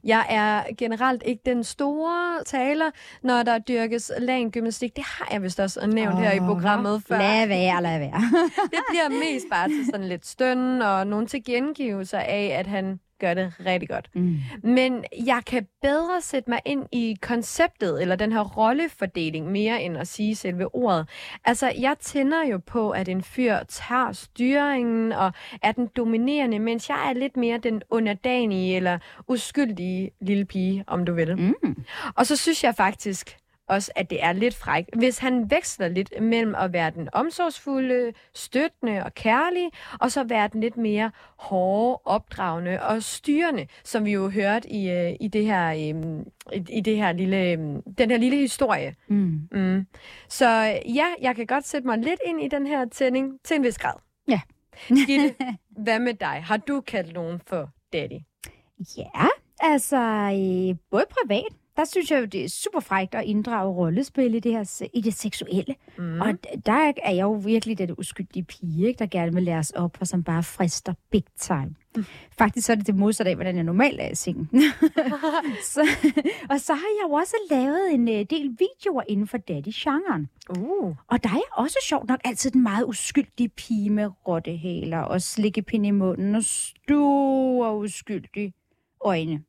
Jeg er generelt ikke den store taler, når der dyrkes gymnastik. Det har jeg vist også nævnt oh, her i programmet før. Lad være, lad være. Det bliver mest bare til sådan lidt støn og nogle tilkendegivelser af, at han gør det rigtig godt. Mm. Men jeg kan bedre sætte mig ind i konceptet, eller den her rollefordeling, mere end at sige selve ordet. Altså, jeg tænder jo på, at en fyr tager styringen og er den dominerende, mens jeg er lidt mere den underdanige eller uskyldige lille pige, om du vil. Mm. Og så synes jeg faktisk også, at det er lidt frækt, hvis han veksler lidt mellem at være den omsorgsfulde, støttende og kærlige, og så være den lidt mere hårde, opdragende og styrende, som vi jo hørte i, øh, i det her, øh, i, det her lille, øh, den her lille historie. Mm. Mm. Så ja, jeg kan godt sætte mig lidt ind i den her tænding til en vis grad. Ja. Gitte, hvad med dig? Har du kaldt nogen for daddy? Ja, altså øh, både privat, der synes jeg jo, det er super frækt at inddrage rollespil i det, her, i det seksuelle. Mm. Og der er jeg jo virkelig den uskyldige pige, ikke, der gerne vil læres op, og som bare frister big time. Mm. Faktisk så er det det modsatte af, hvordan jeg normalt er i sengen. så, og så har jeg jo også lavet en øh, del videoer inden for daddy-genren. Uh. Og der er jeg også sjovt nok altid den meget uskyldige pige med rottehæler og slikkepinde i munden og store uskyldige øjne.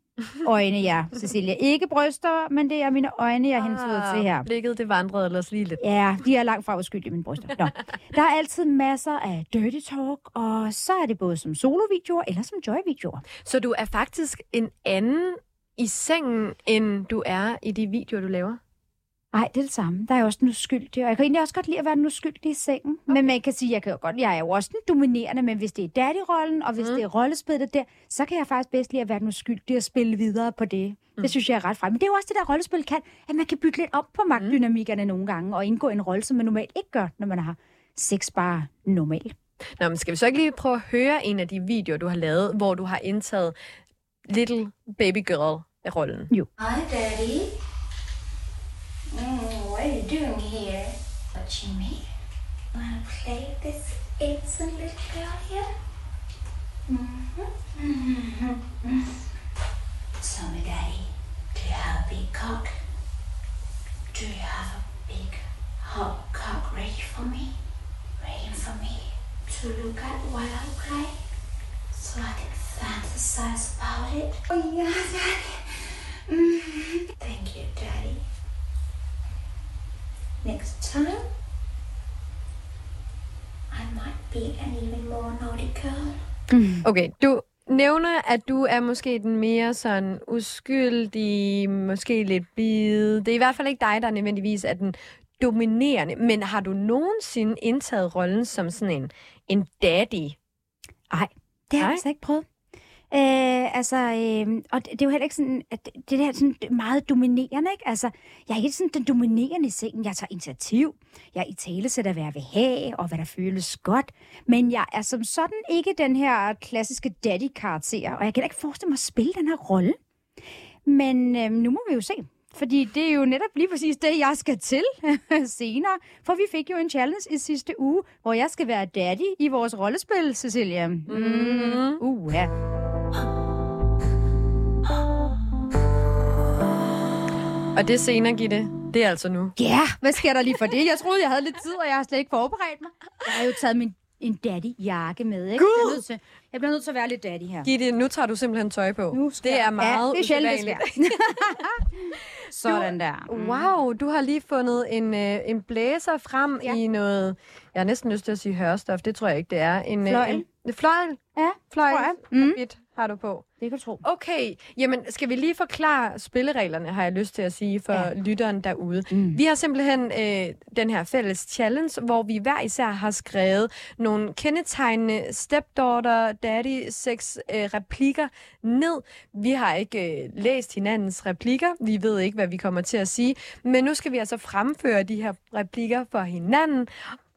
Øjne, ja, Cecilia. Ikke bryster, men det er mine øjne, jeg hentyder til her. Blikket, det vandrede ellers lige lidt. Ja, de er langt fra uskyldige, mine bryster. Nå. Der er altid masser af dirty talk, og så er det både som solovideoer eller som joy-videoer. Så du er faktisk en anden i sengen, end du er i de videoer, du laver? Nej, det er det samme. Der er jo også den uskyldige, og jeg kan egentlig også godt lide at være den uskyldige i sengen. Okay. Men man kan sige, jeg kan jo godt, jeg er jo også den dominerende, men hvis det er daddy-rollen, og hvis mm. det er rollespillet der, så kan jeg faktisk bedst lide at være den uskyldige og spille videre på det. Mm. Det synes jeg er ret frem. Men det er jo også det, der rollespil kan, at man kan bytte lidt op på magtdynamikkerne mm. nogle gange, og indgå en rolle, som man normalt ikke gør, når man har sex bare normalt. Nå, men skal vi så ikke lige prøve at høre en af de videoer, du har lavet, hvor du har indtaget Little Baby Girl-rollen? Jo. Hi, Daddy. Mm, what are you doing here? Watching me? Wanna play this innocent little girl here? Mm-hmm. Mm-hmm. Tell me, Daddy, do you have a big cock? Do you have a big hot cock ready for me? Ready for me to look at while I play? So I can fantasize about it? Oh, yeah, Daddy. Mm. Thank you, Daddy. Next time, I might be an even more naughty girl. Okay, du nævner, at du er måske den mere sådan uskyldige, måske lidt bide. Det er i hvert fald ikke dig, der nødvendigvis er den dominerende. Men har du nogensinde indtaget rollen som sådan en, en daddy? Nej, det har jeg Nej. altså ikke prøvet. Øh, altså, øh, og det, det er jo heller ikke sådan, at det, det der er sådan meget dominerende, ikke? Altså, jeg er ikke sådan den dominerende i sengen. Jeg tager initiativ. Jeg i tale sætter, hvad jeg vil have, og hvad der føles godt. Men jeg er som sådan ikke den her klassiske daddy-karakter, og jeg kan da ikke forestille mig at spille den her rolle. Men øh, nu må vi jo se. Fordi det er jo netop lige præcis det, jeg skal til senere. For vi fik jo en challenge i sidste uge, hvor jeg skal være daddy i vores rollespil, Cecilia. Mm. Uh, ja. Og det senere, Gitte, det er altså nu. Ja, hvad sker der lige for det? Jeg troede, jeg havde lidt tid, og jeg har slet ikke forberedt mig. Jeg har jo taget min en daddy-jakke med, ikke? Jeg bliver, nødt til, jeg bliver nødt til at være lidt daddy her. Gitte, nu tager du simpelthen tøj på. Nu skal det er meget ja, det er sjældent. Sådan der. Mm. Wow, du har lige fundet en, øh, en blæser frem Ja. i noget... Jeg har næsten lyst til at sige hørstof, det tror jeg ikke, det er. En, øh, Fløjl. En, en fløjl? Ja, Fløjl. Mm. Mm. Har du på. Det kan du tro. Okay, jamen skal vi lige forklare spillereglerne, har jeg lyst til at sige for Ja. lytteren derude. Mm. Vi har simpelthen øh, den her fælles challenge, hvor vi hver især har skrevet nogle kendetegnende stepdaughter, daddy, sex øh, replikker ned. Vi har ikke øh, læst hinandens replikker. Vi ved ikke, hvad vi kommer til at sige. Men nu skal vi altså fremføre de her replikker for hinanden,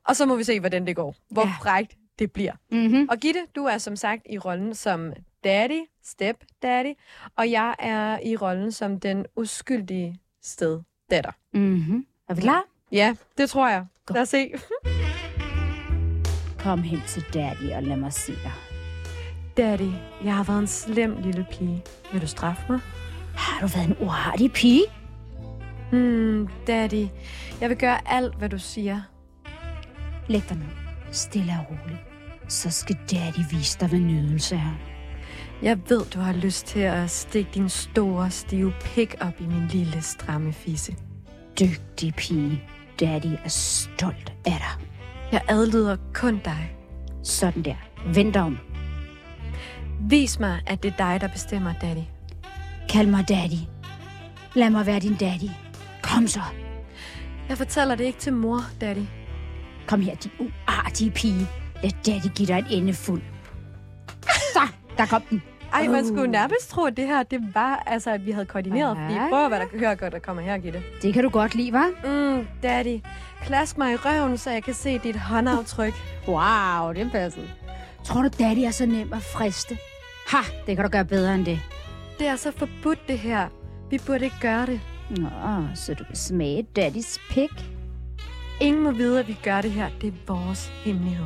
og så må vi se, hvordan det går. Hvor ja. frækt det bliver. Mm-hmm. Og Gitte, du er som sagt i rollen som daddy, step daddy, og jeg er i rollen som den uskyldige sted datter. Mm-hmm. Er vi klar? Ja, det tror jeg. Lad os se. Kom hen til daddy og lad mig se dig. Daddy, jeg har været en slem lille pige. Vil du straffe mig? Har du været en uartig pige? Hmm, daddy, jeg vil gøre alt, hvad du siger. Læg dig nu. Stille og roligt. Så skal daddy vise dig, hvad nydelse er. Jeg ved, du har lyst til at stikke din store, stive pik op i min lille, stramme fisse. Dygtig pige. Daddy er stolt af dig. Jeg adlyder kun dig. Sådan der. Vent om. Vis mig, at det er dig, der bestemmer, daddy. Kald mig daddy. Lad mig være din daddy. Kom så. Jeg fortæller det ikke til mor, daddy. Kom her, din uartige pige. Lad daddy give dig en ende fuld. Så, der kom den. Ej, man Uh. skulle nærmest tro, at det her, det var, altså, at vi havde koordineret. Ja. Fordi prøv hvad der hører godt, der kommer her, Gitte. Det kan du godt lide, hva'? Mm, daddy. Klask mig i røven, så jeg kan se dit håndaftryk. Wow, det passede. Tror du, daddy er så nem at friste? Ha, det kan du gøre bedre end det. Det er så forbudt, det her. Vi burde ikke gøre det. Nå, så du kan smage daddys pik? Ingen må vide, at vi gør det her. Det er vores hemmelighed.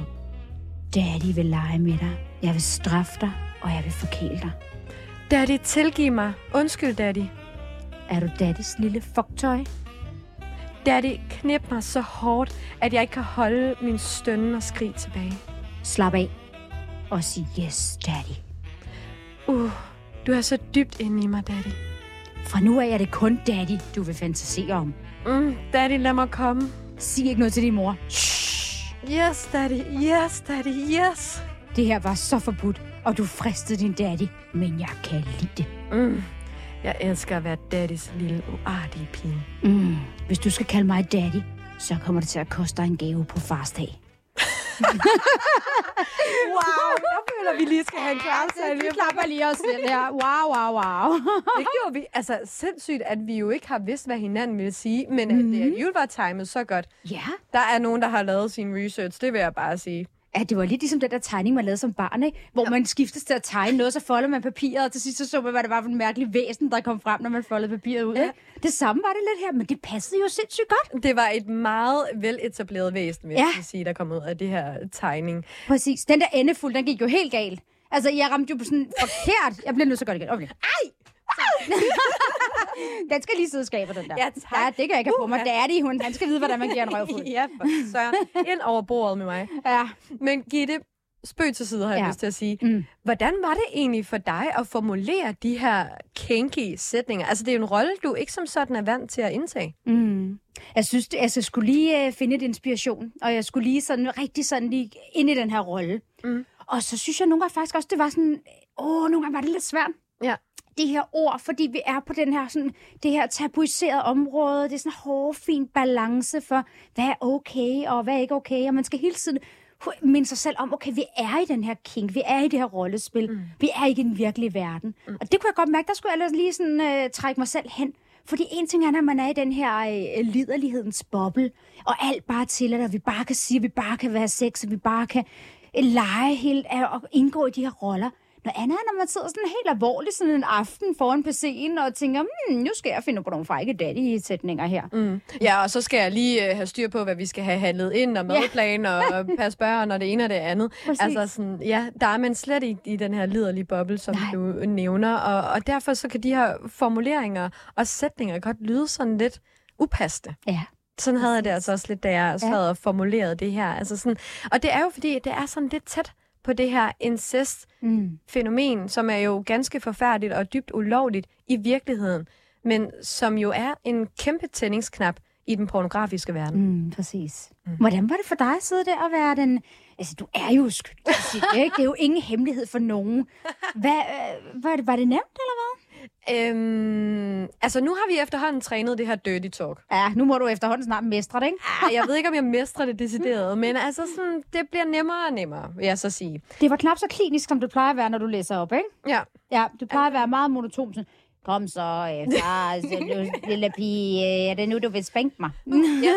Daddy vil lege med dig. Jeg vil straffe dig, og jeg vil forkæle dig. Daddy, tilgiv mig. Undskyld, daddy. Er du daddys lille fogtøj? Daddy, knip mig så hårdt, at jeg ikke kan holde min stønnen og skrig tilbage. Slap af. Og sig yes, daddy. Uh, du er så dybt inde i mig, daddy. Fra nu af er det kun daddy, du vil fantasere om. Mm, daddy, lad mig komme. Sig ikke noget til din mor. Yes, daddy. Yes, daddy. Yes. Det her var så forbudt, og du fristede din daddy, men jeg kan lide det. Mm. Jeg elsker at være daddys lille uartige pige. Mm. Hvis du skal kalde mig daddy, så kommer det til at koste dig en gave på fars dag. Wow, jeg føler, vi lige skal have en klar Vi klapper lige os selv her. Wow, wow, wow. Det gjorde vi. Altså, sindssygt, at vi jo ikke har vidst, hvad hinanden ville sige, men mm-hmm. at det alligevel var timet så godt. Ja. Der er nogen, der har lavet sin research, det vil jeg bare sige. Ja, det var lidt ligesom den der tegning, man lavede som barn, ikke? hvor ja. man skiftes til at tegne noget, så folder man papiret, og til sidst så så man, hvad det var for en mærkelig væsen, der kom frem, når man foldede papiret ud. Ja. Ikke? Det samme var det lidt her, men det passede jo sindssygt godt. Det var et meget veletableret væsen, vil Ja. jeg sige, der kom ud af det her tegning. Præcis. Den der endefuld, den gik jo helt galt. Altså, jeg ramte jo på sådan forkert. Jeg bliver nødt til at gøre det igen. Ej! den skal lige sidde i skabet, den der. Ja, tak. ja, det kan jeg ikke have på mig. Uha. Daddy, hun, han skal vide, hvordan man giver en røvfuld. ja, for søren. Ind over bordet med mig. Ja. Men Gitte, spøg til side, har jeg Ja. lyst til at sige. Mm. Hvordan var det egentlig for dig at formulere de her kinky sætninger? Altså, det er jo en rolle, du ikke som sådan er vant til at indtage. Mm. Jeg synes, det, altså, jeg skulle lige uh, finde et inspiration, og jeg skulle lige sådan rigtig sådan lige ind i den her rolle. Mm. Og så synes jeg nogle gange faktisk også, det var sådan, åh, nogle gange var det lidt svært. Ja. De her ord, fordi vi er på den her, sådan, det her tabuiserede område, det er sådan en hård, fin balance for, hvad er okay, og hvad er ikke okay, og man skal hele tiden minde sig selv om, okay, vi er i den her kink, vi er i det her rollespil, mm. vi er ikke i den virkelige verden. Mm. Og det kunne jeg godt mærke, der skulle jeg ellers lige sådan, øh, trække mig selv hen. Fordi en ting er, når man er i den her øh, liderlighedens boble, og alt bare tillader, at vi bare kan sige, at vi bare kan være sex, og vi bare kan øh, lege helt og indgå i de her roller. Noget andet når man sidder sådan helt alvorligt sådan en aften foran PC'en og tænker, hmm, nu skal jeg finde på nogle frække daddy-sætninger her. Mm. Ja, og så skal jeg lige øh, have styr på, hvad vi skal have handlet ind, og madplan, og passe børn, og det ene og det andet. Præcis. Altså sådan, ja, der er man slet ikke i den her liderlige boble, som Nej. du nævner, og, og derfor så kan de her formuleringer og sætninger godt lyde sådan lidt upassende. Ja. Sådan havde jeg det altså også lidt, da jeg sad og formulerede det her. Altså sådan, og det er jo fordi, det er sådan lidt tæt på det her incest-fænomen, Mm. som er jo ganske forfærdeligt og dybt ulovligt i virkeligheden, men som jo er en kæmpe tændingsknap i den pornografiske verden. Mm, præcis. Mm. Hvordan var det for dig at sidde der og være den... Altså, du er jo skyldig, ikke? Det er jo ingen hemmelighed for nogen. Hvad, øh, var, det, var det nemt, eller hvad? Øhm, altså, nu har vi efterhånden trænet det her dirty talk. Ja, nu må du efterhånden snart mestre det, ikke? Ah, Jeg ved ikke, om jeg mestrer det decideret, men altså sådan, det bliver nemmere og nemmere, vil jeg så sige. Det var knap så klinisk, som det plejer at være, når du læser op, ikke? Ja. Ja, det plejer at være meget monotont. Sådan, Kom så, øh, far, så du, lille pige, øh, er det nu, du vil spænke mig? ja,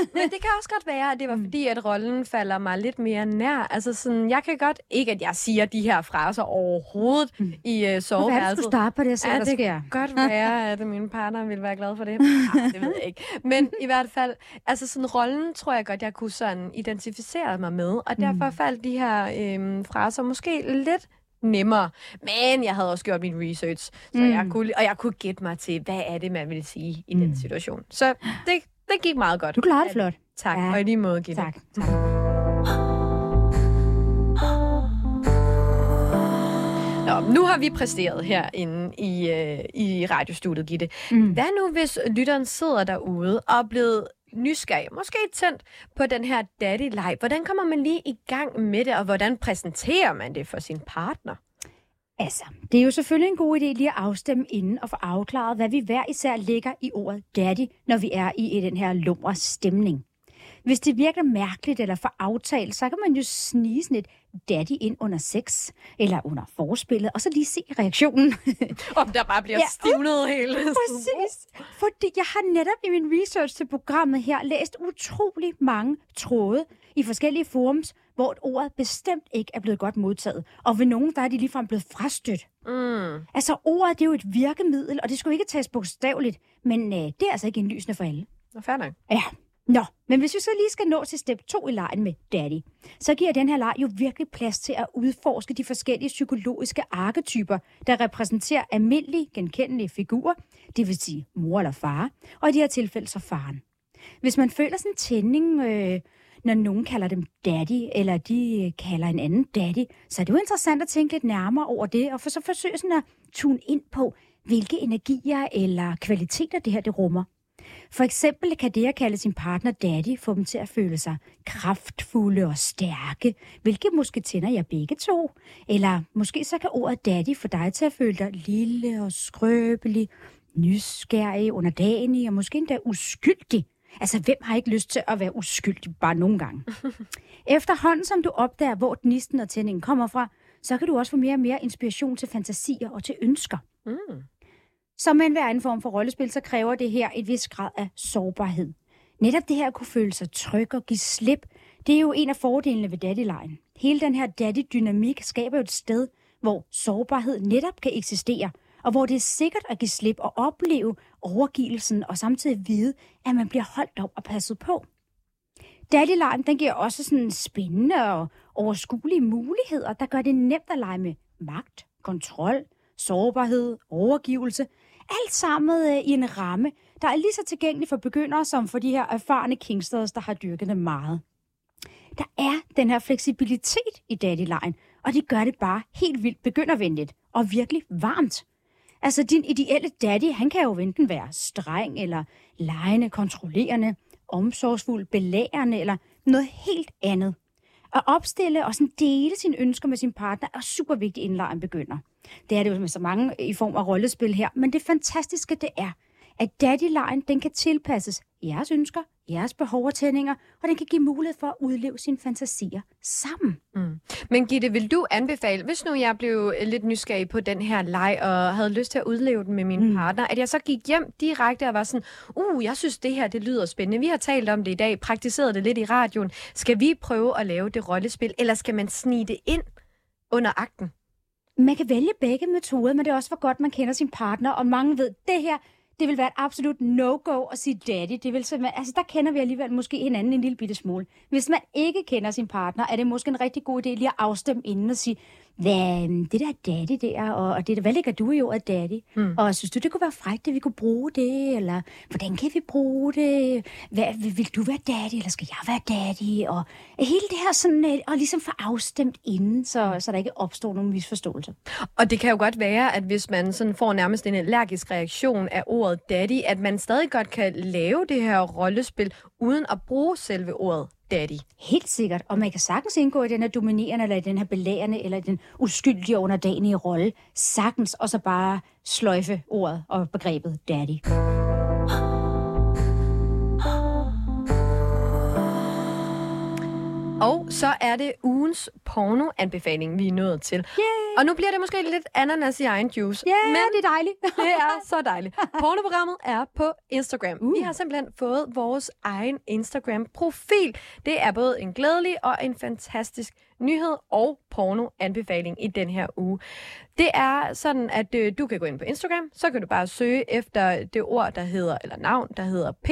men det kan også godt være, at det var fordi, at rollen falder mig lidt mere nær. Altså sådan, jeg kan godt, ikke at jeg siger de her fraser overhovedet mm. i uh, Hvad er det, soveværelset. du starte på det, så Ja, der det sker? kan godt være, at min partner ville være glad for det. Ja, det ved jeg ikke. Men i hvert fald, altså sådan rollen tror jeg godt, jeg kunne sådan identificere mig med. Og derfor Mm. faldt de her øhm, fraser måske lidt nemmere. Men jeg havde også gjort min research, så Mm. jeg kunne, og jeg kunne gætte mig til, hvad er det, man ville sige i den Mm. situation. Så det, det gik meget godt. Du klarer det flot. Tak, Ja. og i lige måde, Gitte. Tak. tak. Nå, nu har vi præsteret herinde i, øh, i radiostudiet, Gitte. Mm. Hvad nu, hvis lytteren sidder derude og er blevet nysgerrig, måske tændt på den her daddy-leg? Hvordan kommer man lige i gang med det, og hvordan præsenterer man det for sin partner? Altså, det er jo selvfølgelig en god idé lige at afstemme inden og få afklaret, hvad vi hver især lægger i ordet daddy, når vi er i, i den her lumre stemning. Hvis det virker mærkeligt eller for aftalt, så kan man jo snige sådan et daddy ind under sex, eller under forspillet, og så lige se reaktionen. Om der bare bliver Ja, stivnet hele tiden. Præcis. Fordi jeg har netop i min research til programmet her læst utrolig mange tråde i forskellige forums, hvor ordet bestemt ikke er blevet godt modtaget. Og ved nogen, der er de ligefrem blevet frastødt. Mm. Altså, ordet det er jo et virkemiddel, og det skulle ikke tages bogstaveligt, men øh, det er altså ikke indlysende for alle. Nå, fair nok. Ja. Nå, men hvis vi så lige skal nå til step 2 i lejen med daddy, så giver den her leg jo virkelig plads til at udforske de forskellige psykologiske arketyper, der repræsenterer almindelige, genkendelige figurer, det vil sige mor eller far, og i de her tilfælde så faren. Hvis man føler sådan en tænding, øh, når nogen kalder dem daddy, eller de øh, kalder en anden daddy, så er det jo interessant at tænke lidt nærmere over det, og for så forsøge sådan at tune ind på, hvilke energier eller kvaliteter det her det rummer. For eksempel kan det at kalde sin partner daddy få dem til at føle sig kraftfulde og stærke, hvilket måske tænder jer begge to. Eller måske så kan ordet daddy få dig til at føle dig lille og skrøbelig, nysgerrig, underdanig og måske endda uskyldig. Altså, hvem har ikke lyst til at være uskyldig bare nogle gange? Efterhånden som du opdager, hvor gnisten og tændingen kommer fra, så kan du også få mere og mere inspiration til fantasier og til ønsker. Mm. Som med enhver anden form for rollespil, så kræver det her et vis grad af sårbarhed. Netop det her at kunne føle sig tryg og give slip, det er jo en af fordelene ved daddy-lejen. Hele den her daddy-dynamik skaber jo et sted, hvor sårbarhed netop kan eksistere, og hvor det er sikkert at give slip og opleve overgivelsen, og samtidig vide, at man bliver holdt op og passet på. Daddy-lejen, den giver også sådan spændende og overskuelige muligheder, der gør det nemt at lege med magt, kontrol, sårbarhed, overgivelse. Alt sammen øh, i en ramme, der er lige så tilgængelig for begyndere som for de her erfarne kingsters, der har dyrket det meget. Der er den her fleksibilitet i daddy-lejen, og det gør det bare helt vildt begyndervenligt og virkelig varmt. Altså, din ideelle daddy, han kan jo enten være streng, eller lejende, kontrollerende, omsorgsfuld, belærende, eller noget helt andet. At opstille og sådan dele sine ønsker med sin partner er super vigtigt, inden lejen begynder. Det er det jo med så mange i form af rollespil her, men det fantastiske det er, at daddy-lejen den kan tilpasses jeres ønsker, jeres behov og tændinger, og den kan give mulighed for at udleve sine fantasier sammen. Mm. Men Gitte, vil du anbefale, hvis nu jeg blev lidt nysgerrig på den her leg, og havde lyst til at udleve den med min mm. partner, at jeg så gik hjem direkte og var sådan, uh, jeg synes det her, det lyder spændende. Vi har talt om det i dag, praktiseret det lidt i radioen. Skal vi prøve at lave det rollespil, eller skal man snige det ind under akten? Man kan vælge begge metoder, men det er også for godt, man kender sin partner, og mange ved, det her, det vil være et absolut no-go at sige daddy. Det vil simpelthen, altså der kender vi alligevel måske hinanden en lille bitte smule. Hvis man ikke kender sin partner, er det måske en rigtig god idé lige at afstemme inden og sige, hvad, øhm, det der er daddy der, og, og det der, hvad lægger du i ordet daddy? Hmm. Og synes du, det kunne være frækt, at vi kunne bruge det? Eller hvordan kan vi bruge det? Hvad, vil, vil du være daddy, eller skal jeg være daddy? Og hele det her sådan, øh, og ligesom få afstemt inden, så, så der ikke opstår nogen misforståelse. Og det kan jo godt være, at hvis man sådan får nærmest en allergisk reaktion af ordet daddy, at man stadig godt kan lave det her rollespil, uden at bruge selve ordet daddy. Helt sikkert, og man kan sagtens indgå i den her dominerende, eller i den her belærende, eller i den uskyldige og underdanige rolle. Sagtens, og så bare sløjfe ordet og begrebet daddy. Og så er det ugens pornoanbefaling, vi er nået til. Yeah. Og nu bliver det måske lidt ananas i egen juice. Ja, men det er dejligt. det er så dejligt. Pornoprogrammet er på Instagram. Uh. Vi har simpelthen fået vores egen Instagram-profil. Det er både en glædelig og en fantastisk nyhed og pornoanbefaling i den her uge. Det er sådan, at øh, du kan gå ind på Instagram, så kan du bare søge efter det ord, der hedder, eller navn, der hedder P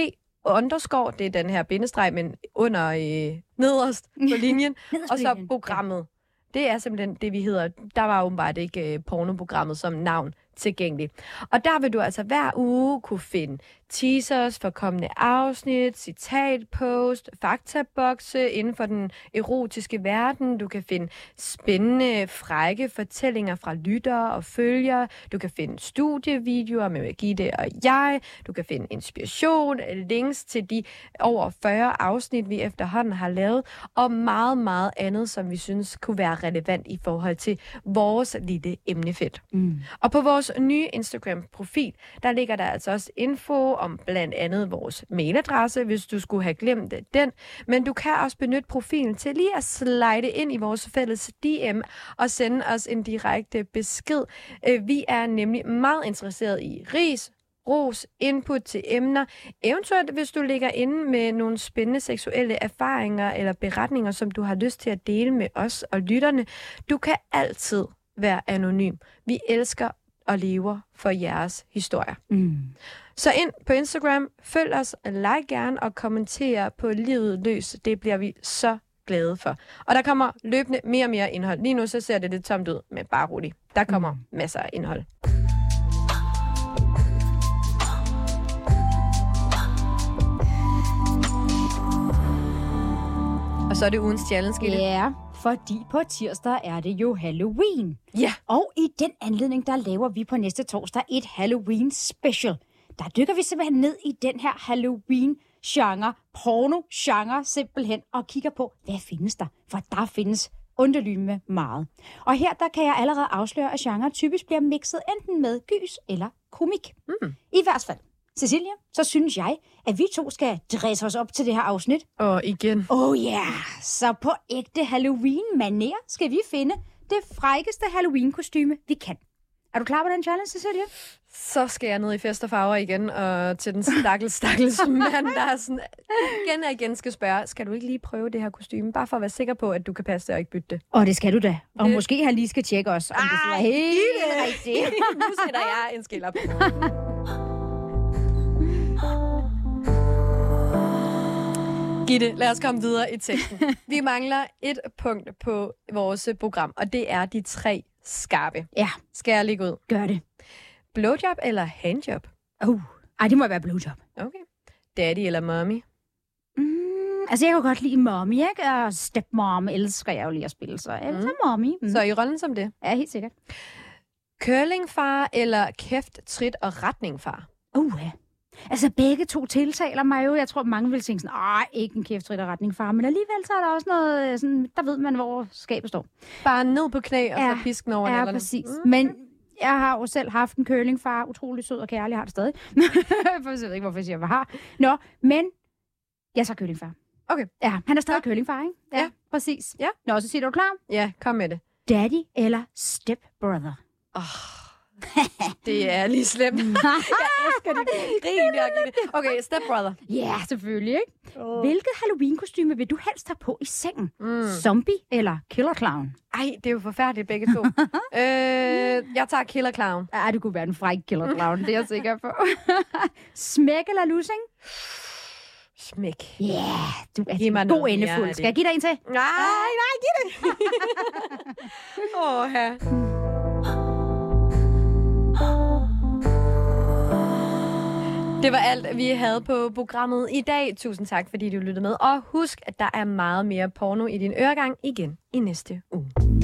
underscore, det er den her bindestreg, men under øh, nederst på linjen, og så programmet. Det er simpelthen det, vi hedder. Der var åbenbart ikke øh, pornoprogrammet som navn tilgængeligt. Og der vil du altså hver uge kunne finde teasers for kommende afsnit, citatpost, faktabokse inden for den erotiske verden. Du kan finde spændende, frække fortællinger fra lyttere og følgere. Du kan finde studievideoer med Gitte og jeg. Du kan finde inspiration, links til de over 40 afsnit, vi efterhånden har lavet, og meget, meget andet, som vi synes kunne være relevant i forhold til vores lille emnefelt. Mm. Og på vores nye Instagram-profil, der ligger der altså også info om blandt andet vores mailadresse, hvis du skulle have glemt den. Men du kan også benytte profilen til lige at slide ind i vores fælles DM og sende os en direkte besked. Øh, vi er nemlig meget interesseret i ris, ros, input til emner. Eventuelt, hvis du ligger inde med nogle spændende seksuelle erfaringer eller beretninger, som du har lyst til at dele med os og lytterne. Du kan altid være anonym. Vi elsker og lever for jeres historier. Mm. Så ind på Instagram, følg os, like gerne og kommenter på livet løs. Det bliver vi så glade for. Og der kommer løbende mere og mere indhold. Lige nu så ser det lidt tomt ud, men bare roligt. Der kommer mm. masser af indhold. Og så er det ugens challenge. Ja, fordi på tirsdag er det jo Halloween. Ja. Og i den anledning, der laver vi på næste torsdag et Halloween special. Der dykker vi simpelthen ned i den her Halloween-genre, porno-genre simpelthen, og kigger på, hvad findes der? For der findes underlyme meget. Og her der kan jeg allerede afsløre, at genre typisk bliver mixet enten med gys eller komik. Mm. I hvert fald. Cecilia, så synes jeg, at vi to skal dresse os op til det her afsnit. Og igen. Oh ja, yeah. så på ægte Halloween-manér skal vi finde det frækkeste Halloween-kostyme, vi kan. Er du klar på den challenge, Cecilia? Så skal jeg ned i fest og farver igen, og til den stakkels, stakkels mand, der er sådan, igen og igen skal spørge, skal du ikke lige prøve det her kostume, bare for at være sikker på, at du kan passe det og ikke bytte det. Og det skal du da. Og Det- måske han lige skal tjekke os, om det er helt rigtigt. nu sætter jeg en skiller på. Gitte, lad os komme videre i teksten. Vi mangler et punkt på vores program, og det er de tre skarpe. Ja, Skal jeg ligge ud? gør det. Blowjob eller handjob? Oh. Ej, det må være blowjob. Okay. Daddy eller mommy? Mm, altså, jeg kan godt lide mommy, ikke? Og stepmom elsker jeg jo lige at spille, så Mm. tage mommy. Mm. Så i rollen som det. Ja, helt sikkert. Curlingfar eller kæft, trit og retningfar? Uh, ja. Altså, begge to tiltaler mig jo. Jeg tror, mange vil tænke sådan, ej, ikke en kæft og retning, far. Men alligevel så er der også noget, øh, sådan, der ved man, hvor skabet står. Bare ned på knæ og Ja, så pisken over Ja, præcis. Mm. Men jeg har jo selv haft en curlingfar. Utrolig sød og kærlig, jeg har det stadig. For jeg ved ikke, hvorfor jeg siger, hvad jeg har. Nå, men jeg tager curlingfar. Okay. Ja, han er stadig curlingfar, ikke? Ja. præcis. Ja. Nå, så siger du klar. Ja, kom med det. Daddy eller stepbrother? Det er lige slemt. jeg elsker det grin der, Gitte. Okay, stepbrother. Ja, selvfølgelig, ikke? Oh. Hvilket Halloween-kostyme vil du helst have på i sengen? Mm. Zombie eller killer clown? Ej, det er jo forfærdeligt begge to. øh, jeg tager killer clown. Ja, du kunne være en fræk killer clown, det er jeg sikker på. Smæk eller lussing? Smæk. Ja, yeah, du er Giv mig god endefuld. af Skal jeg give dig en til? Nej, nej, giv det. Åh, ja. Det var alt, vi havde på programmet i dag. Tusind tak, fordi du lyttede med. Og husk, at der er meget mere porno i din øregang igen i næste uge.